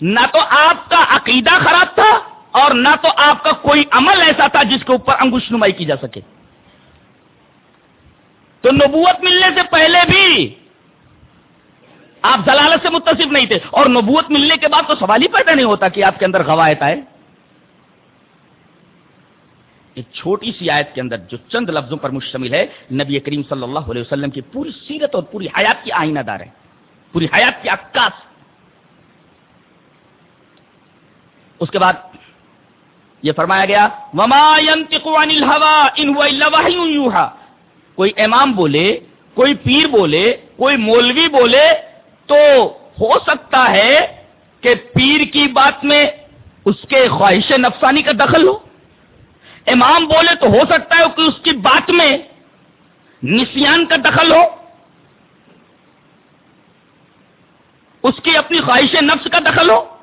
نہ تو آپ کا عقیدہ خراب تھا۔ اور نہ تو آپ کا کوئی عمل ایسا تھا جس کے اوپر انگوش نمائی کی جا سکے۔ تو نبوت ملنے سے پہلے بھی آپ ضلالت سے متصف نہیں تھے۔ اور نبوت ملنے کے بعد تو سوال ہی پیدا نہیں ہوتا کہ آپ کے اندر غوایت آئے۔ ایک چھوٹی سی آیت کے اندر جو چند لفظوں پر مشتمل ہے، نبی کریم صلی اللہ علیہ وسلم کی پوری سیرت اور پوری حیات کی آئینہ دار ہے۔ پوری حیات کی عکاس۔ اس کے بعد یہ فرمایا گیا، وما عن ان کوئی امام بولے، کوئی پیر بولے، کوئی مولوی بولے تو ہو سکتا ہے کہ پیر کی بات میں اس کے خواہش نفسانی کا دخل ہو۔ امام بولے تو ہو سکتا ہے کہ اس کی بات میں نسیان کا دخل ہو۔ اس کی اپنی خواہش نفس کا دخل ہو۔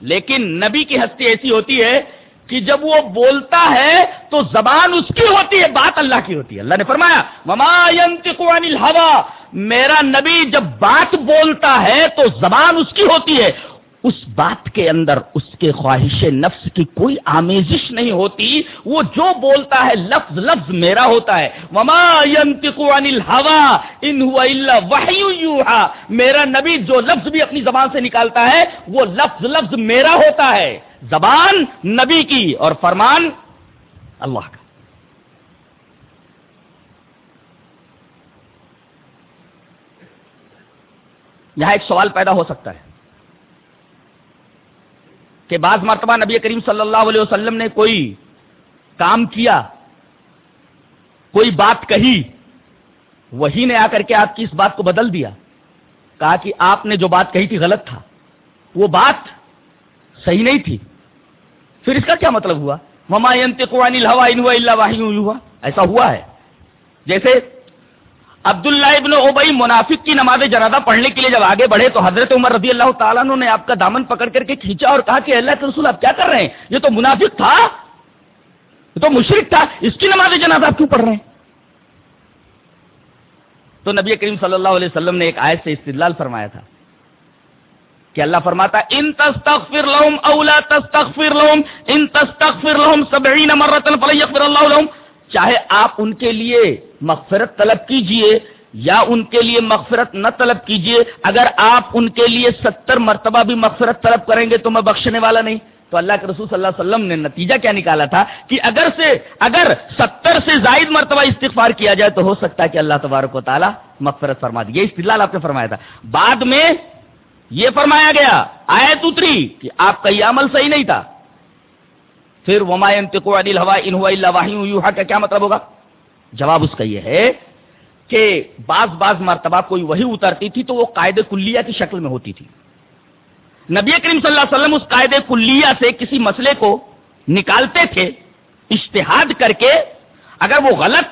لیکن نبی کی ہستی ایسی ہوتی ہے کہ جب وہ بولتا ہے تو زبان اس کی ہوتی ہے، بات اللہ کی ہوتی ہے۔ اللہ نے فرمایا مما الحوا میرا نبی جب بات بولتا ہے تو زبان اس کی ہوتی ہے۔ اس بات کے اندر اس کے خواہش نفس کی کوئی آمیزش نہیں ہوتی، وہ جو بولتا ہے لفظ لفظ میرا ہوتا ہے۔ وما عن الهوى ان هو الا وحی میرا نبی جو لفظ بھی اپنی زبان سے نکالتا ہے، وہ لفظ لفظ میرا ہوتا ہے۔ زبان نبی کی اور فرمان اللہ کا۔ یہاں ایک سوال پیدا ہو سکتا ہے۔ کہ بعض مرتبہ نبی کریم صلی اللہ علیہ وسلم نے کوئی کام کیا، کوئی بات کہی، وہی نے آ کر کے آپ کی اس بات کو بدل دیا۔ کہا کہ آپ نے جو بات کہی تھی غلط تھا۔ وہ بات صحیح نہیں تھی۔ پھر اس کا کیا مطلب ہوا؟ مما ہوا ایسا ہوا ہے۔ جیسے عبداللہ ابن اوبئی منافق کی نماز جنازہ پڑھنے کے لیے جب آگے بڑھے تو حضرت عمر رضی اللہ تعالیٰ نے آپ کا دامن پکڑ کر کے کھینچا اور کہا کہ اللہ کے رسول آپ کیا کر رہے ہیں؟ یہ تو منافق تھا۔ یہ تو مشرق تھا۔ اس کی نماز جنازہ آپ کیوں پڑھ رہے ہیں؟ تو نبی کریم صلی اللہ علیہ وسلم نے ایک آیت سے استدلال فرمایا تھا کہ اللہ فرماتا ان تستغفر لهم او لا تستغفر لهم، ان تستغفر لهم 70 مره فلن يغفر الله لهم چاہے آپ ان کے لیے مغفرت طلب کیجیے یا ان کے لیے مغفرت نہ طلب کیجیے، اگر آپ ان کے لیے ستر مرتبہ بھی مغفرت طلب کریں گے تو میں بخشنے والا نہیں۔ تو اللہ کے رسول صلی اللہ علیہ وسلم نے نتیجہ کیا نکالا تھا کہ اگر سے، اگر ستر سے زائد مرتبہ استغفار کیا جائے تو ہو سکتا ہے کہ اللہ تبارک و تعالیٰ مغفرت فرما دے۔ یہ استدلال آپ نے فرمایا تھا۔ بعد میں یہ فرمایا گیا، آیت اتری کہ آپ کا یہ عمل صحیح نہیں تھا۔ پھر وما ينطق عن الهوى ان هو الا وحي يوحى کا کیا مطلب ہوگا؟ جواب اس کا یہ ہے کہ بعض بعض مرتبہ کوئی وہی اترتی تھی تو وہ قاعدے کلیہ کی شکل میں ہوتی تھی۔ نبی کریم صلی اللہ علیہ وسلم اس قاعدے کلیہ سے کسی مسئلے کو نکالتے تھے اشتہاد کر کے اگر وہ غلط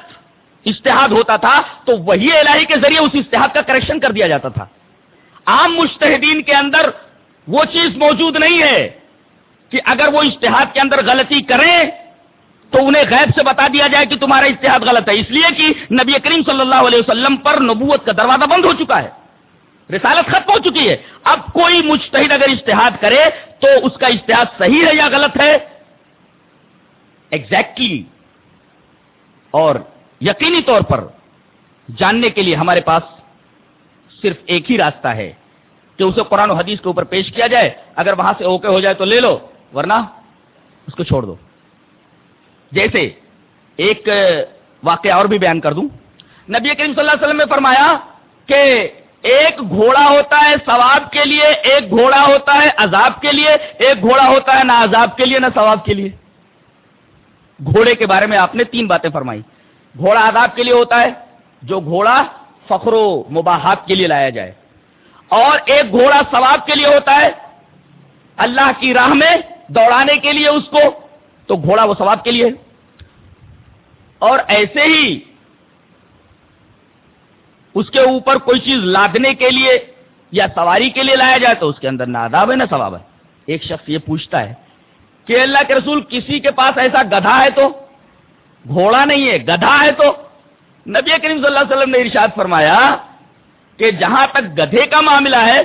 اشتہاد ہوتا تھا تو وہی الہی کے ذریعے اس اشتہاد کا کریکشن کر دیا جاتا تھا۔ عام مشتحدین کے اندر وہ چیز موجود نہیں ہے۔ کہ اگر وہ اشتہاد کے اندر غلطی کریں، تو انہیں غیب سے بتا دیا جائے کہ تمہارا اشتہاد غلط ہے۔ اس لیے کہ نبی کریم صلی اللہ علیہ وسلم پر نبوت کا دروازہ بند ہو چکا ہے۔ رسالت ختم ہو چکی ہے۔ اب کوئی مشتحد اگر اشتہاد کرے، تو اس کا اشتہاد صحیح ہے یا غلط ہے؟ ایگزیکٹلی اور یقینی طور پر جاننے کے لیے ہمارے پاس صرف ایک ہی راستہ ہے کہ اسے قرآن و حدیث کے اوپر پیش کیا جائے۔ اگر وہاں سے اوکے ہو جائے تو لے لو۔ ورنہ اس کو چھوڑ دو۔ جیسے ایک واقعہ اور بھی بیان کر دوں۔ نبی کریم صلی اللہ علیہ وسلم نے فرمایا کہ ایک گھوڑا ہوتا ہے ثواب کے لیے، ایک گھوڑا ہوتا ہے عذاب کے لیے، ایک گھوڑا ہوتا ہے نہ عذاب کے لیے نہ ثواب کے لیے۔ گھوڑے کے بارے میں آپ نے تین باتیں فرمائی۔ گھوڑا عذاب کے لیے ہوتا ہے، جو گھوڑا فخر و مباحت کے لیے لایا جائے۔ اور ایک گھوڑا ثواب کے لیے ہوتا ہے، اللہ کی راہ میں دوڑانے کے لیے اس کو، تو گھوڑا وہ ثواب کے لیے۔ اور ایسے ہی اس کے اوپر کوئی چیز لادنے کے لیے یا سواری کے لیے لایا جائے تو اس کے اندر نہ آداب ہے نہ ثواب ہے۔ ایک شخص یہ پوچھتا ہے کہ اللہ کے رسول کسی کے پاس ایسا گدھا ہے تو؟ گھوڑا نہیں ہے، گدھا ہے تو؟ نبی کریم صلی اللہ علیہ وسلم نے ارشاد فرمایا کہ جہاں تک گدھے کا معاملہ ہے،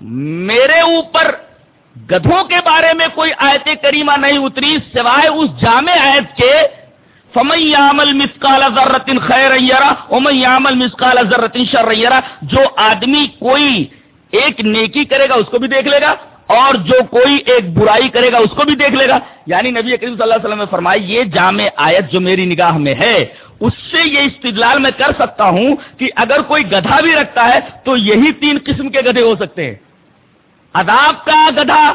میرے اوپر گدھوں کے بارے میں کوئی آیت کریمہ نہیں اتری، سوائے اس جامع آیت کے، فمن یعمل مثقال ذرۃ خیر یرا ومن یعمل مثقال ذرۃ جو آدمی کوئی ایک نیکی کرے گا اس کو بھی دیکھ لے گا، اور جو کوئی ایک برائی کرے گا اس کو بھی دیکھ لے گا۔ یعنی نبی کریم صلی اللہ علیہ وسلم نے فرمایا، یہ جامع آیت جو میری نگاہ میں ہے، اس سے یہ استدلال میں کر سکتا ہوں کہ اگر کوئی گدھا بھی رکھتا ہے تو یہی تین قسم کے گدھے ہو سکتے ہیں۔ عذاب کا گدھا،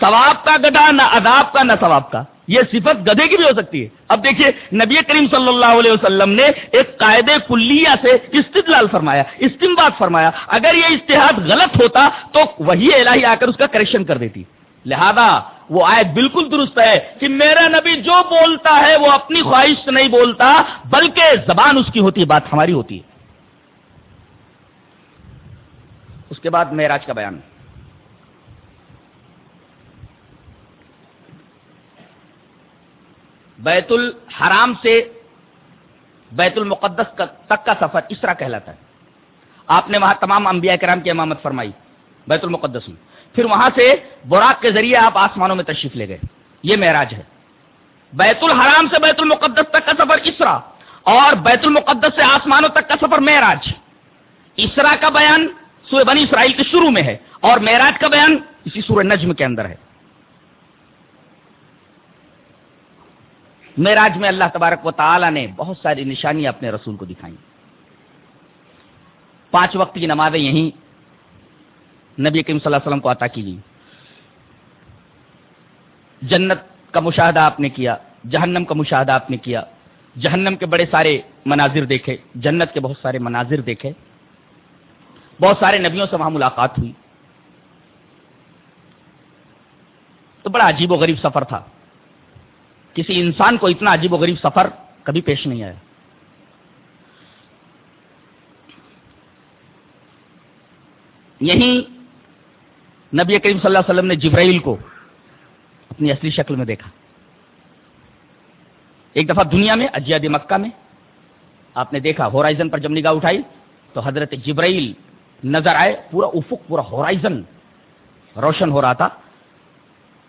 ثواب کا گدھا، نہ عذاب کا، نہ ثواب کا۔ یہ صفت گدھے کی بھی ہو سکتی ہے۔ اب دیکھیے، نبی کریم صلی اللہ علیہ وسلم نے ایک قاعدے کلیہ سے استدلال فرمایا استمباد فرمایا۔ اگر یہ اشتہاد غلط ہوتا تو وہی الہی آ کر اس کا کریکشن کر دیتی۔ لہذا وہ آیت بالکل درست ہے کہ میرا نبی جو بولتا ہے وہ اپنی خواہش سے نہیں بولتا، بلکہ زبان اس کی ہوتی ہے، بات ہماری ہوتی ہے۔ اس کے بعد معراج کا بیان۔ بیت الحرام سے بیت المقدس تک کا سفر اسرا کہلاتا ہے۔ آپ نے وہاں تمام انبیاء کرام کی امامت فرمائی، بیت المقدس میں۔ پھر وہاں سے براق کے ذریعے آپ آسمانوں میں تشریف لے گئے۔ یہ معراج ہے۔ بیت الحرام سے بیت المقدس تک کا سفر اسرا اور بیت المقدس سے آسمانوں تک کا سفر معراج۔ اسرا کا بیان سورہ بنی اسرائیل کے شروع میں ہے، اور معراج کا بیان اسی سورہ نجم کے اندر ہے۔ معراج میں اللہ تبارک و تعالی نے بہت ساری نشانیاں اپنے رسول کو دکھائیں۔ پانچ وقت کی نمازیں یہیں نبی کریم صلی اللہ علیہ وسلم کو عطا کی گئی جنت کا مشاہدہ آپ نے کیا، جہنم کا مشاہدہ آپ نے کیا۔ جہنم کے بڑے سارے مناظر دیکھے، جنت کے بہت سارے مناظر دیکھے۔ بہت سارے نبیوں سے وہاں ملاقات ہوئی۔ تو بڑا عجیب و غریب سفر تھا۔ کسی انسان کو اتنا عجیب و غریب سفر کبھی پیش نہیں آیا۔ یہیں نبی کریم صلی اللہ علیہ وسلم نے جبرائیل کو اپنی اصلی شکل میں دیکھا۔ ایک دفعہ دنیا میں اجیاد مکہ میں، آپ نے دیکھا ہورائزن پر جب نگاہ اٹھائی تو حضرت جبرائیل نظر آئے، پورا افق، پورا ہورائزن روشن ہو رہا تھا۔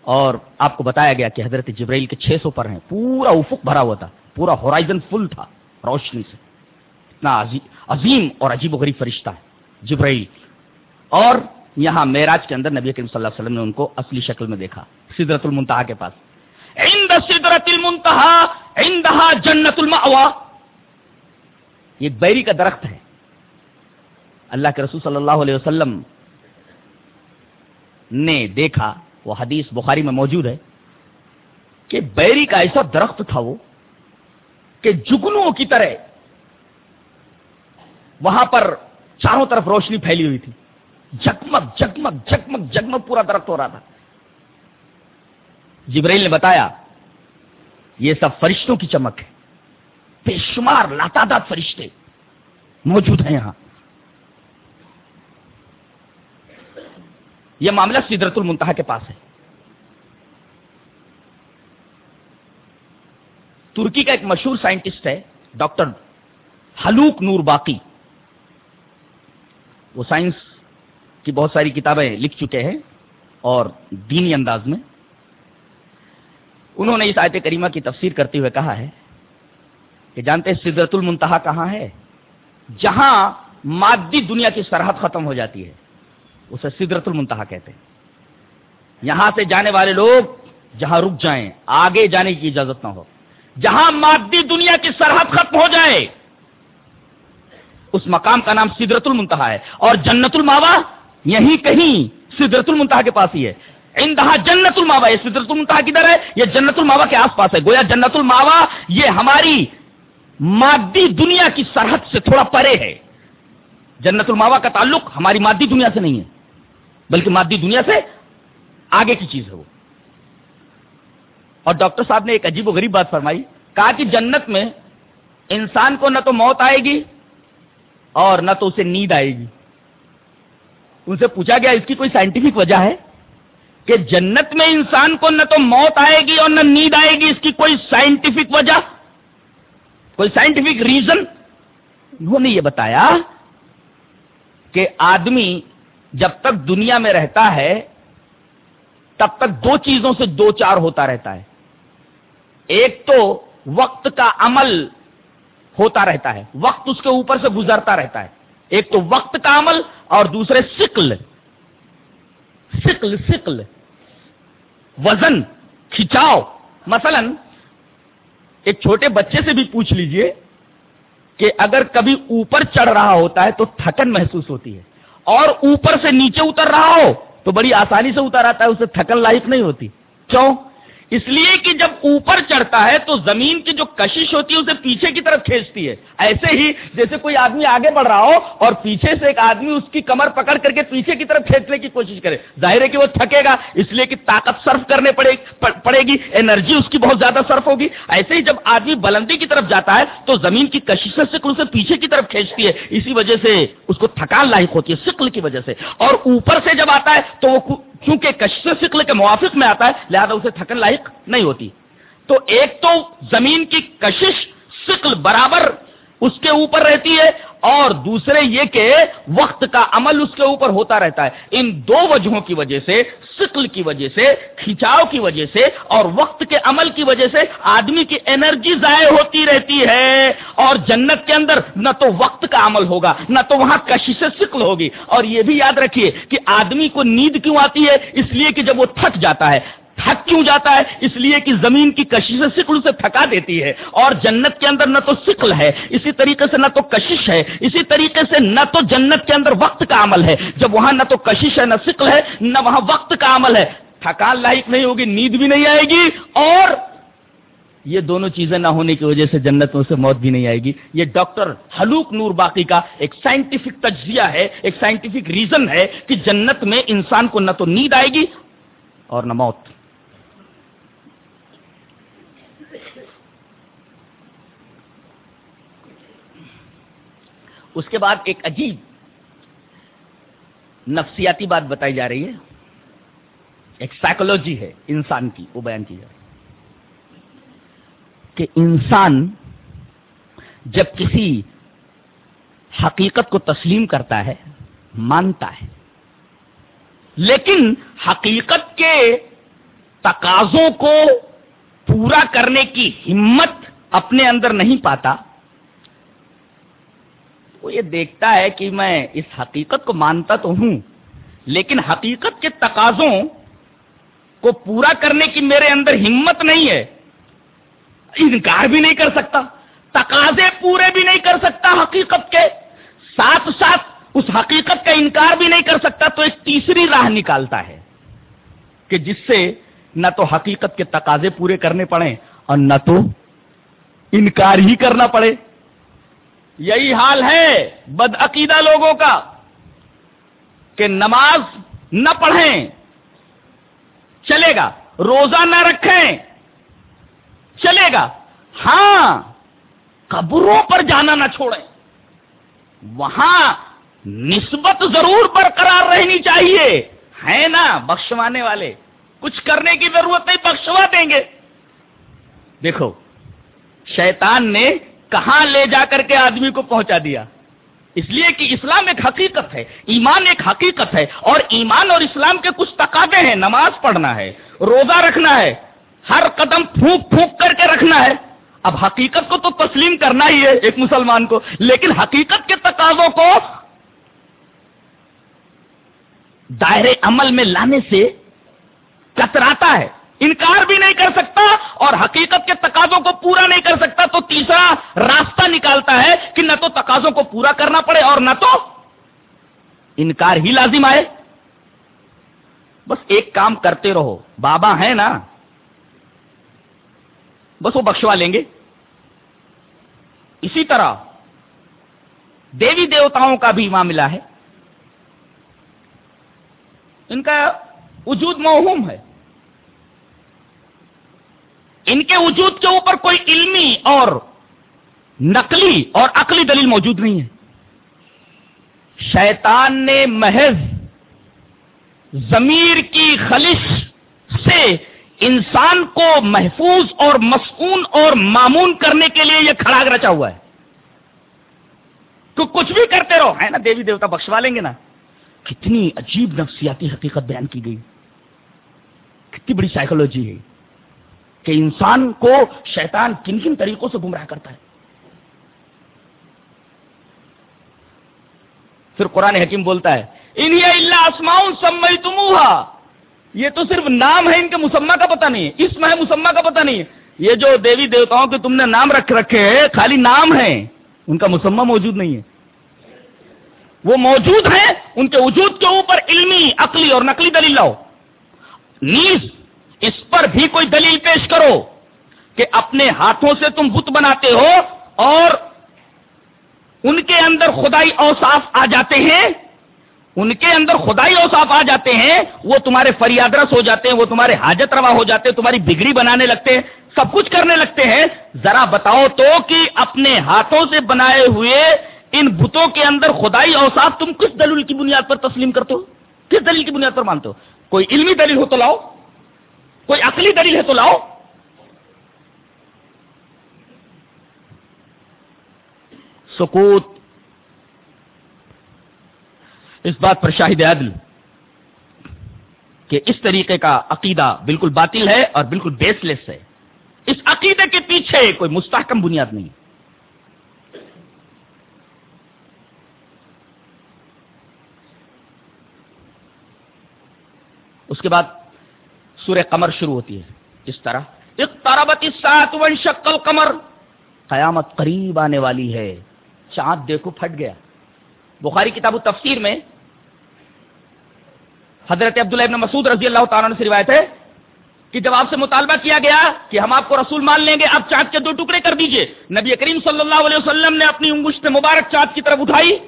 اور آپ کو بتایا گیا کہ حضرت جبرائیل کے چھ سو پر ہیں، پورا افق بھرا ہوا تھا، پورا ہورائزن فل تھا، روشنی سے۔ اتنا عظیم اور عجیب و غریب فرشتہ ہے جبرائیل۔ اور یہاں معراج کے اندر نبی کریم صلی اللہ علیہ وسلم نے ان کو اصلی شکل میں دیکھا سدرت المنتہا کے پاس۔ عند سدرت المنتہا عندها جنت المأوا یہ بیری کا درخت ہے۔ اللہ کے رسول صلی اللہ علیہ وسلم نے دیکھا وہ حدیث بخاری میں موجود ہے کہ بیری کا ایسا درخت تھا وہ کہ جگنوں کی طرح وہاں پر چاروں طرف روشنی پھیلی ہوئی تھی۔ جگمگ جگمگ جگمگ جگمگ پورا درخت ہو رہا تھا۔ جبریل نے بتایا، یہ سب فرشتوں کی چمک ہے۔ بے شمار لاتعداد فرشتے موجود ہیں یہاں۔ یہ معاملہ سدرت المنتہا کے پاس ہے۔ ترکی کا ایک مشہور سائنٹسٹ ہے، ڈاکٹر حلوک نور باقی۔ وہ سائنس کی بہت ساری کتابیں لکھ چکے ہیں اور دینی انداز میں۔ انہوں نے اس آیت کریمہ کی تفسیر کرتے ہوئے کہا ہے کہ جانتے سدرت المنتہا کہاں ہے؟ جہاں مادی دنیا کی سرحد ختم ہو جاتی ہے۔ اسے سدرت المنتہا کہتے ہیں۔ یہاں سے جانے والے لوگ جہاں رک جائیں، آگے جانے کی اجازت نہ ہو۔ جہاں مادی دنیا کی سرحد ختم ہو جائے، اس مقام کا نام سدرت المنتہا ہے۔ اور جنت الماوا یہی کہیں سدرت المنتہا کے پاس ہی ہے۔ اندہا جنت الماوا یہ سدرت المنتہا کدھر ہے؟ یہ جنت الماوا کے آس پاس ہے۔ گویا جنت الماوا یہ ہماری مادی دنیا کی سرحد سے تھوڑا پرے ہے۔ جنت الماوا کا تعلق ہماری مادی دنیا سے نہیں ہے۔ بلکہ مادی دنیا سے آگے کی چیز ہے وہ۔ اور ڈاکٹر صاحب نے ایک عجیب و غریب بات فرمائی، کہا کہ جنت میں انسان کو نہ تو موت آئے گی اور نہ تو اسے نیند آئے گی۔ ان سے پوچھا گیا، اس کی کوئی سائنٹیفک وجہ ہے کہ جنت میں انسان کو نہ تو موت آئے گی اور نہ نیند آئے گی؟ اس کی کوئی سائنٹیفک وجہ؟ کوئی سائنٹیفک ریزن انہوں نے یہ بتایا کہ آدمی جب تک دنیا میں رہتا ہے، تب تک دو چیزوں سے دو چار ہوتا رہتا ہے۔ ایک تو وقت کا عمل ہوتا رہتا ہے، وقت اس کے اوپر سے گزرتا رہتا ہے۔ ایک تو وقت کا عمل اور دوسرے سکل۔ سکل سکل۔ وزن کھچاؤ مثلا ایک چھوٹے بچے سے بھی پوچھ لیجیے کہ اگر کبھی اوپر چڑھ رہا ہوتا ہے تو تھکن محسوس ہوتی ہے۔ اور اوپر سے نیچے اتر رہا ہو تو بڑی آسانی سے اتر آتا ہے، اسے تھکن لائق نہیں ہوتی۔ کیوں؟ اس لیے کہ جب اوپر چڑھتا ہے تو زمین کی جو کشش ہوتی ہے، اسے پیچھے کی طرف کھینچتی ہے۔ ایسے ہی جیسے کوئی آدمی آگے بڑھ رہا ہو اور پیچھے سے ایک آدمی اس کی کمر پکڑ کر کے پیچھے کی طرف کھینچنے کی کوشش کرے۔ ظاہر ہے کہ وہ تھکے گا، اس لیے کہ طاقت صرف کرنے پڑے پڑے گی، انرجی اس کی بہت زیادہ صرف ہوگی۔ ایسے ہی جب آدمی بلندی کی طرف جاتا ہے تو زمین کی کشش سے اسے پیچھے کی طرف کھینچتی ہے۔ اسی وجہ سے اس کو تھکان لاحق ہوتی ہے سکل کی وجہ سے۔ اور اوپر سے جب آتا ہے تو وہ کیونکہ کشف سکل کے موافق میں آتا ہے، لہذا اسے تھکن لائق نہیں ہوتی۔ تو ایک تو زمین کی کشش سکل برابر اس کے اوپر رہتی ہے اور دوسرے یہ کہ وقت کا عمل اس کے اوپر ہوتا رہتا ہے۔ ان دو وجہوں کی وجہ سے سکل کی وجہ سے کھچاؤ کی وجہ سے اور وقت کے عمل کی وجہ سے آدمی کی انرجی ضائع ہوتی رہتی ہے۔ اور جنت کے اندر نہ تو وقت کا عمل ہوگا، نہ تو وہاں کشش سکل ہوگی۔ اور یہ بھی یاد رکھیے کہ آدمی کو نیند کیوں آتی ہے؟ اس لیے کہ جب وہ تھک جاتا ہے۔ تھک کیوں جاتا ہے؟ اس لیے کہ زمین کی کشش سکل اسے تھکا دیتی ہے اور جنت کے اندر نہ تو سکل ہے، اسی طریقے سے نہ تو کشش ہے، اسی طریقے سے نہ تو جنت کے اندر وقت کا عمل ہے۔ جب وہاں نہ تو کشش ہے، نہ سکل ہے، نہ وہاں وقت کا عمل ہے۔ تھکان لائق نہیں ہوگی، نیند بھی نہیں آئے گی اور یہ دونوں چیزیں نہ ہونے کی وجہ سے جنت میں اسے موت بھی نہیں آئے گی۔ یہ ڈاکٹر حلوک نور باقی کا ایک سائنٹیفک تجزیہ ہے، ایک سائنٹیفک ریزن ہے کہ جنت میں انسان کو نہ تو نیند آئے گی اور نہ موت۔ اس کے بعد ایک عجیب نفسیاتی بات بتائی جا رہی ہے۔ ایک سائیکولوجی ہے، انسان کی، وہ بیان کی جا رہی ہے کہ انسان جب کسی حقیقت کو تسلیم کرتا ہے، مانتا ہے، لیکن حقیقت کے تقاضوں کو پورا کرنے کی ہمت اپنے اندر نہیں پاتا وہ یہ دیکھتا ہے کہ میں اس حقیقت کو مانتا تو ہوں، لیکن حقیقت کے تقاضوں کو پورا کرنے کی میرے اندر ہمت نہیں ہے۔ انکار بھی نہیں کر سکتا، تقاضے پورے بھی نہیں کر سکتا حقیقت کے، ساتھ ساتھ اس حقیقت کا انکار بھی نہیں کر سکتا، تو ایک تیسری راہ نکالتا ہے کہ جس سے نہ تو حقیقت کے تقاضے پورے کرنے پڑے اور نہ تو انکار ہی کرنا پڑے۔ یہی حال ہے بدعقیدہ لوگوں کا کہ نماز نہ پڑھیں، چلے گا، روزہ نہ رکھیں، چلے گا۔ ہاں قبروں پر جانا نہ چھوڑیں۔ وہاں نسبت ضرور برقرار رہنی چاہیے۔ ہے نا بخشوانے والے؟ کچھ کرنے کی ضرورت نہیں، بخشوا دیں گے۔ دیکھو، شیطان نے کہاں لے جا کر کے آدمی کو پہنچا دیا؟ اس لیے کہ اسلام ایک حقیقت ہے، ایمان ایک حقیقت ہے، اور ایمان اور اسلام کے کچھ تقاضے ہیں، نماز پڑھنا ہے، روزہ رکھنا ہے، ہر قدم پھونک پھونک کر کے رکھنا ہے۔ اب حقیقت کو تو تسلیم کرنا ہی ہے ایک مسلمان کو، لیکن حقیقت کے تقاضوں کو دائرے عمل میں لانے سے کتراتا ہے۔ انکار بھی نہیں کر سکتا اور حقیقت کے تقاضوں کو پورا نہیں کر سکتا تو تیسرا راستہ نکالتا ہے کہ نہ تو تقاضوں کو پورا کرنا پڑے اور نہ تو انکار ہی لازم آئے۔ بس ایک کام کرتے رہو۔ بابا ہے نا۔ بس وہ بخشوا لیں گے۔ اسی طرح دیوی دیوتاؤں کا بھی معاملہ ہے۔ ان کا وجود موہوم ہے۔ ان کے وجود کے اوپر کوئی علمی اور نقلی اور عقلی دلیل موجود نہیں ہے۔ شیطان نے محض ضمیر کی خلش سے انسان کو محفوظ اور مسکون اور معمون کرنے کے لیے یہ کھڑا رچا ہوا ہے۔ تو کچھ بھی کرتے رہو۔ ہے نا دیوی دیوتا بخشوا لیں گے نا۔ کتنی عجیب نفسیاتی حقیقت بیان کی گئی۔ کتنی بڑی سائیکولوجی ہے۔ کہ انسان کو شیطان کن کن طریقوں سے گمراہ کرتا ہے۔ پھر قرآن حکیم بولتا ہے انہیں اللہ آسماؤں سمئی تمہا یہ تو صرف نام ہے، ان کے مسمہ کا پتہ نہیں ہے اسم ہے مسمہ کا پتہ نہیں۔ ہے یہ جو دیوی دیوتاؤں کے تم نے نام رکھ رکھے ہیں، خالی نام ہے ان کا مسمہ موجود نہیں ہے۔ وہ موجود ہیں، ان کے وجود کے اوپر علمی، عقلی اور نقلی دلیل لاؤ۔ نیز اس پر بھی کوئی دلیل پیش کرو کہ اپنے ہاتھوں سے تم بت بناتے ہو اور ان کے اندر خدائی اوصاف آ جاتے ہیں، ان کے اندر خدائی اوصاف آ جاتے ہیں، وہ تمہارے فریاد رس ہو جاتے ہیں، وہ تمہارے حاجت روا ہو جاتے ہیں، تمہاری بگڑی بنانے لگتے ہیں، سب کچھ کرنے لگتے ہیں۔ ذرا بتاؤ تو کہ اپنے ہاتھوں سے بنائے ہوئے ان بتوں کے اندر خدائی اوصاف تم کس دلیل کی بنیاد پر تسلیم کرتے ہو؟ کس دلیل کی بنیاد پر مانتے ہو؟ کوئی علمی دلیل ہو تو لاؤ۔ کوئی عقلی دلیل ہے تو لاؤ۔ سکوت۔ اس بات پر شاہد عدل کہ اس طریقے کا عقیدہ بالکل باطل ہے اور بالکل بیس لیس ہے۔ اس عقیدے کے پیچھے کوئی مستحکم بنیاد نہیں۔ اس کے بعد سورہ قمر شروع ہوتی ہے۔ اس طرح۔ اقتربت الساعت وانشق القمر۔ قیامت قریب آنے والی ہے۔ چاند دیکھو پھٹ گیا۔ بخاری کتاب التفسیر میں حضرت عبداللہ ابن مسعود رضی اللہ تعالیٰ سے روایت ہے کہ جب آپ سے مطالبہ کیا گیا کہ ہم آپ کو رسول مان لیں گے، آپ چاند کے دو ٹکڑے کر دیجیے۔ نبی کریم صلی اللہ علیہ وسلم نے اپنی انگوشت مبارک چاند کی طرف اٹھائی۔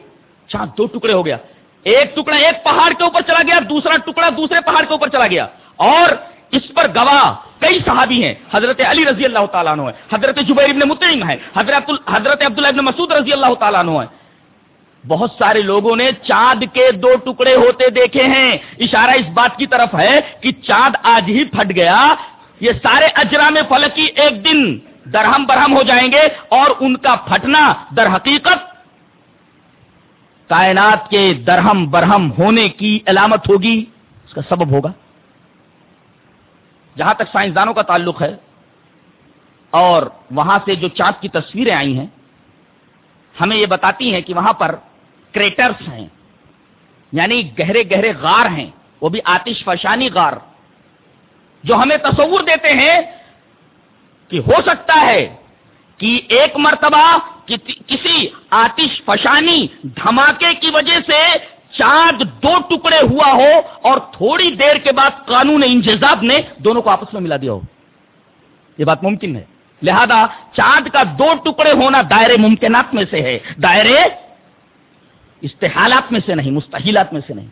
چاند دو ٹکڑے ہو گیا۔ ایک ٹکڑا ایک پہاڑ کے اوپر چلا گیا، دوسرا ٹکڑا دوسرے پہاڑ کے اوپر چلا گیا۔ اور اس پر گواہ کئی صحابی ہیں۔ حضرت علی رضی اللہ تعالیٰ عنہ ہے حضرت جبیر ابن متعم ہے حضرت حضرت عبداللہ ابن مسعود رضی اللہ تعالیٰ عنہ ہے بہت سارے لوگوں نے چاند کے دو ٹکڑے ہوتے دیکھے ہیں۔ اشارہ اس بات کی طرف ہے کہ چاند آج ہی پھٹ گیا۔ یہ سارے اجرام فلکی ایک دن درہم برہم ہو جائیں گے اور ان کا پھٹنا در حقیقت کائنات کے درہم برہم ہونے کی علامت ہوگی۔ اس کا سبب ہوگا۔ جہاں تک سائنسدانوں کا تعلق ہے اور وہاں سے جو چاند کی تصویریں آئی ہیں، ہمیں یہ بتاتی ہیں کہ وہاں پر کریٹرس ہیں یعنی گہرے گہرے غار ہیں، وہ بھی آتش فشانی غار، جو ہمیں تصور دیتے ہیں کہ ہو سکتا ہے کہ ایک مرتبہ کسی آتش فشانی دھماکے کی وجہ سے چاند دو ٹکڑے ہوا ہو اور تھوڑی دیر کے بعد قانون انجزاب نے دونوں کو آپس میں ملا دیا ہو۔ یہ بات ممکن ہے۔ لہذا چاند کا دو ٹکڑے ہونا دائرے ممکنات میں سے ہے۔ دائرے استحالات میں سے نہیں، مستحیلات میں سے نہیں۔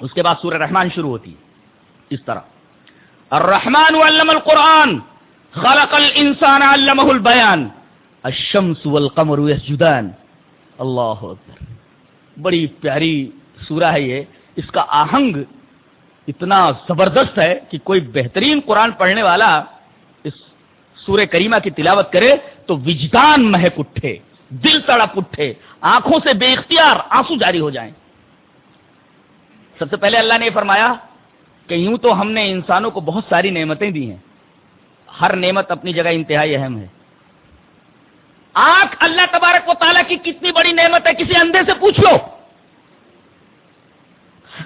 اس کے بعد سورہ رحمان شروع ہوتی ہے۔ اس طرح۔ الرحمن علم القرآن۔ خلق الانسان علمه البیان الشمس والقمر يسجدان. اللہ اکبر. بڑی پیاری سورہ ہے یہ. اس کا آہنگ اتنا زبردست ہے کہ کوئی بہترین قرآن پڑھنے والا اس سورہ کریمہ کی تلاوت کرے تو وجدان مہک اٹھے، دل تڑپ اٹھے، آنکھوں سے بے اختیار آنسو جاری ہو جائیں۔ سب سے پہلے اللہ نے فرمایا کہ یوں تو ہم نے انسانوں کو بہت ساری نعمتیں دی ہیں۔ ہر نعمت اپنی جگہ انتہائی اہم ہے۔ آنکھ اللہ تبارک و تعالیٰ کی کتنی بڑی نعمت ہے، کسی اندھے سے پوچھ لو۔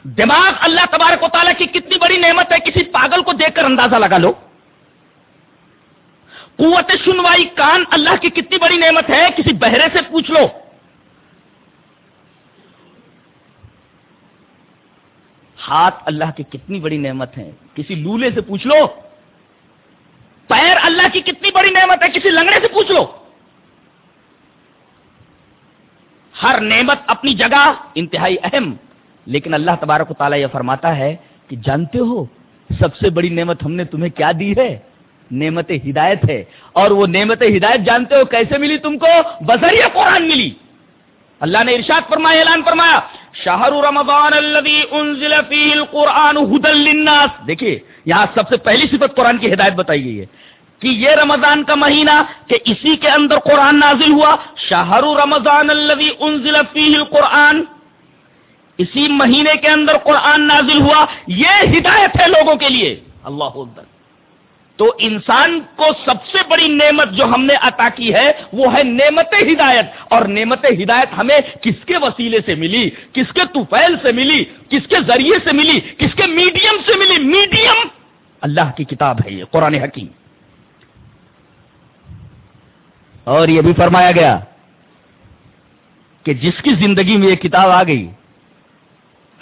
دماغ اللہ تبارک و تعالیٰ کی کتنی بڑی نعمت ہے، کسی پاگل کو دیکھ کر اندازہ لگا لو۔ قوت سنوائی کان اللہ کی کتنی بڑی نعمت ہے، کسی بہرے سے پوچھ لو۔ ہاتھ اللہ کی کتنی بڑی نعمت ہے، کسی لولے سے پوچھ لو۔ پیر اللہ کی کتنی بڑی نعمت ہے، کسی لنگڑے سے پوچھ لو۔ ہر نعمت اپنی جگہ، انتہائی اہم، لیکن اللہ تبارک و تعالیٰ یہ فرماتا ہے کہ جانتے ہو، سب سے بڑی نعمت ہم نے تمہیں کیا دی ہے؟ نعمت ہدایت ہے۔ اور وہ نعمت ہدایت جانتے ہو، کیسے ملی تم کو؟ بذریعہ قرآن ملی۔ اللہ نے ارشاد فرمایا، اعلان فرمایا شاہر رمضان انزل فیہ القرآن للناس۔ دیکھیے، یہاں سب سے پہلی صفت قرآن کی ہدایت بتائی گئی ہے۔ کہ یہ رمضان کا مہینہ کہ اسی کے اندر قرآن نازل ہوا شاہر رمضان انزل فیہ القرآن، اسی مہینے کے اندر قرآن نازل ہوا، یہ ہدایت ہے لوگوں کے لیے۔ اللہ اکبر۔ تو انسان کو سب سے بڑی نعمت جو ہم نے عطا کی ہے، وہ ہے نعمت ہدایت۔ اور نعمت ہدایت ہمیں کس کے وسیلے سے ملی؟ کس کے توفیل سے ملی؟ کس کے ذریعے سے ملی؟ کس کے میڈیم سے ملی؟ میڈیم اللہ کی کتاب ہے یہ، قرآن حکیم۔ اور یہ بھی فرمایا گیا کہ جس کی زندگی میں یہ کتاب آ گئی،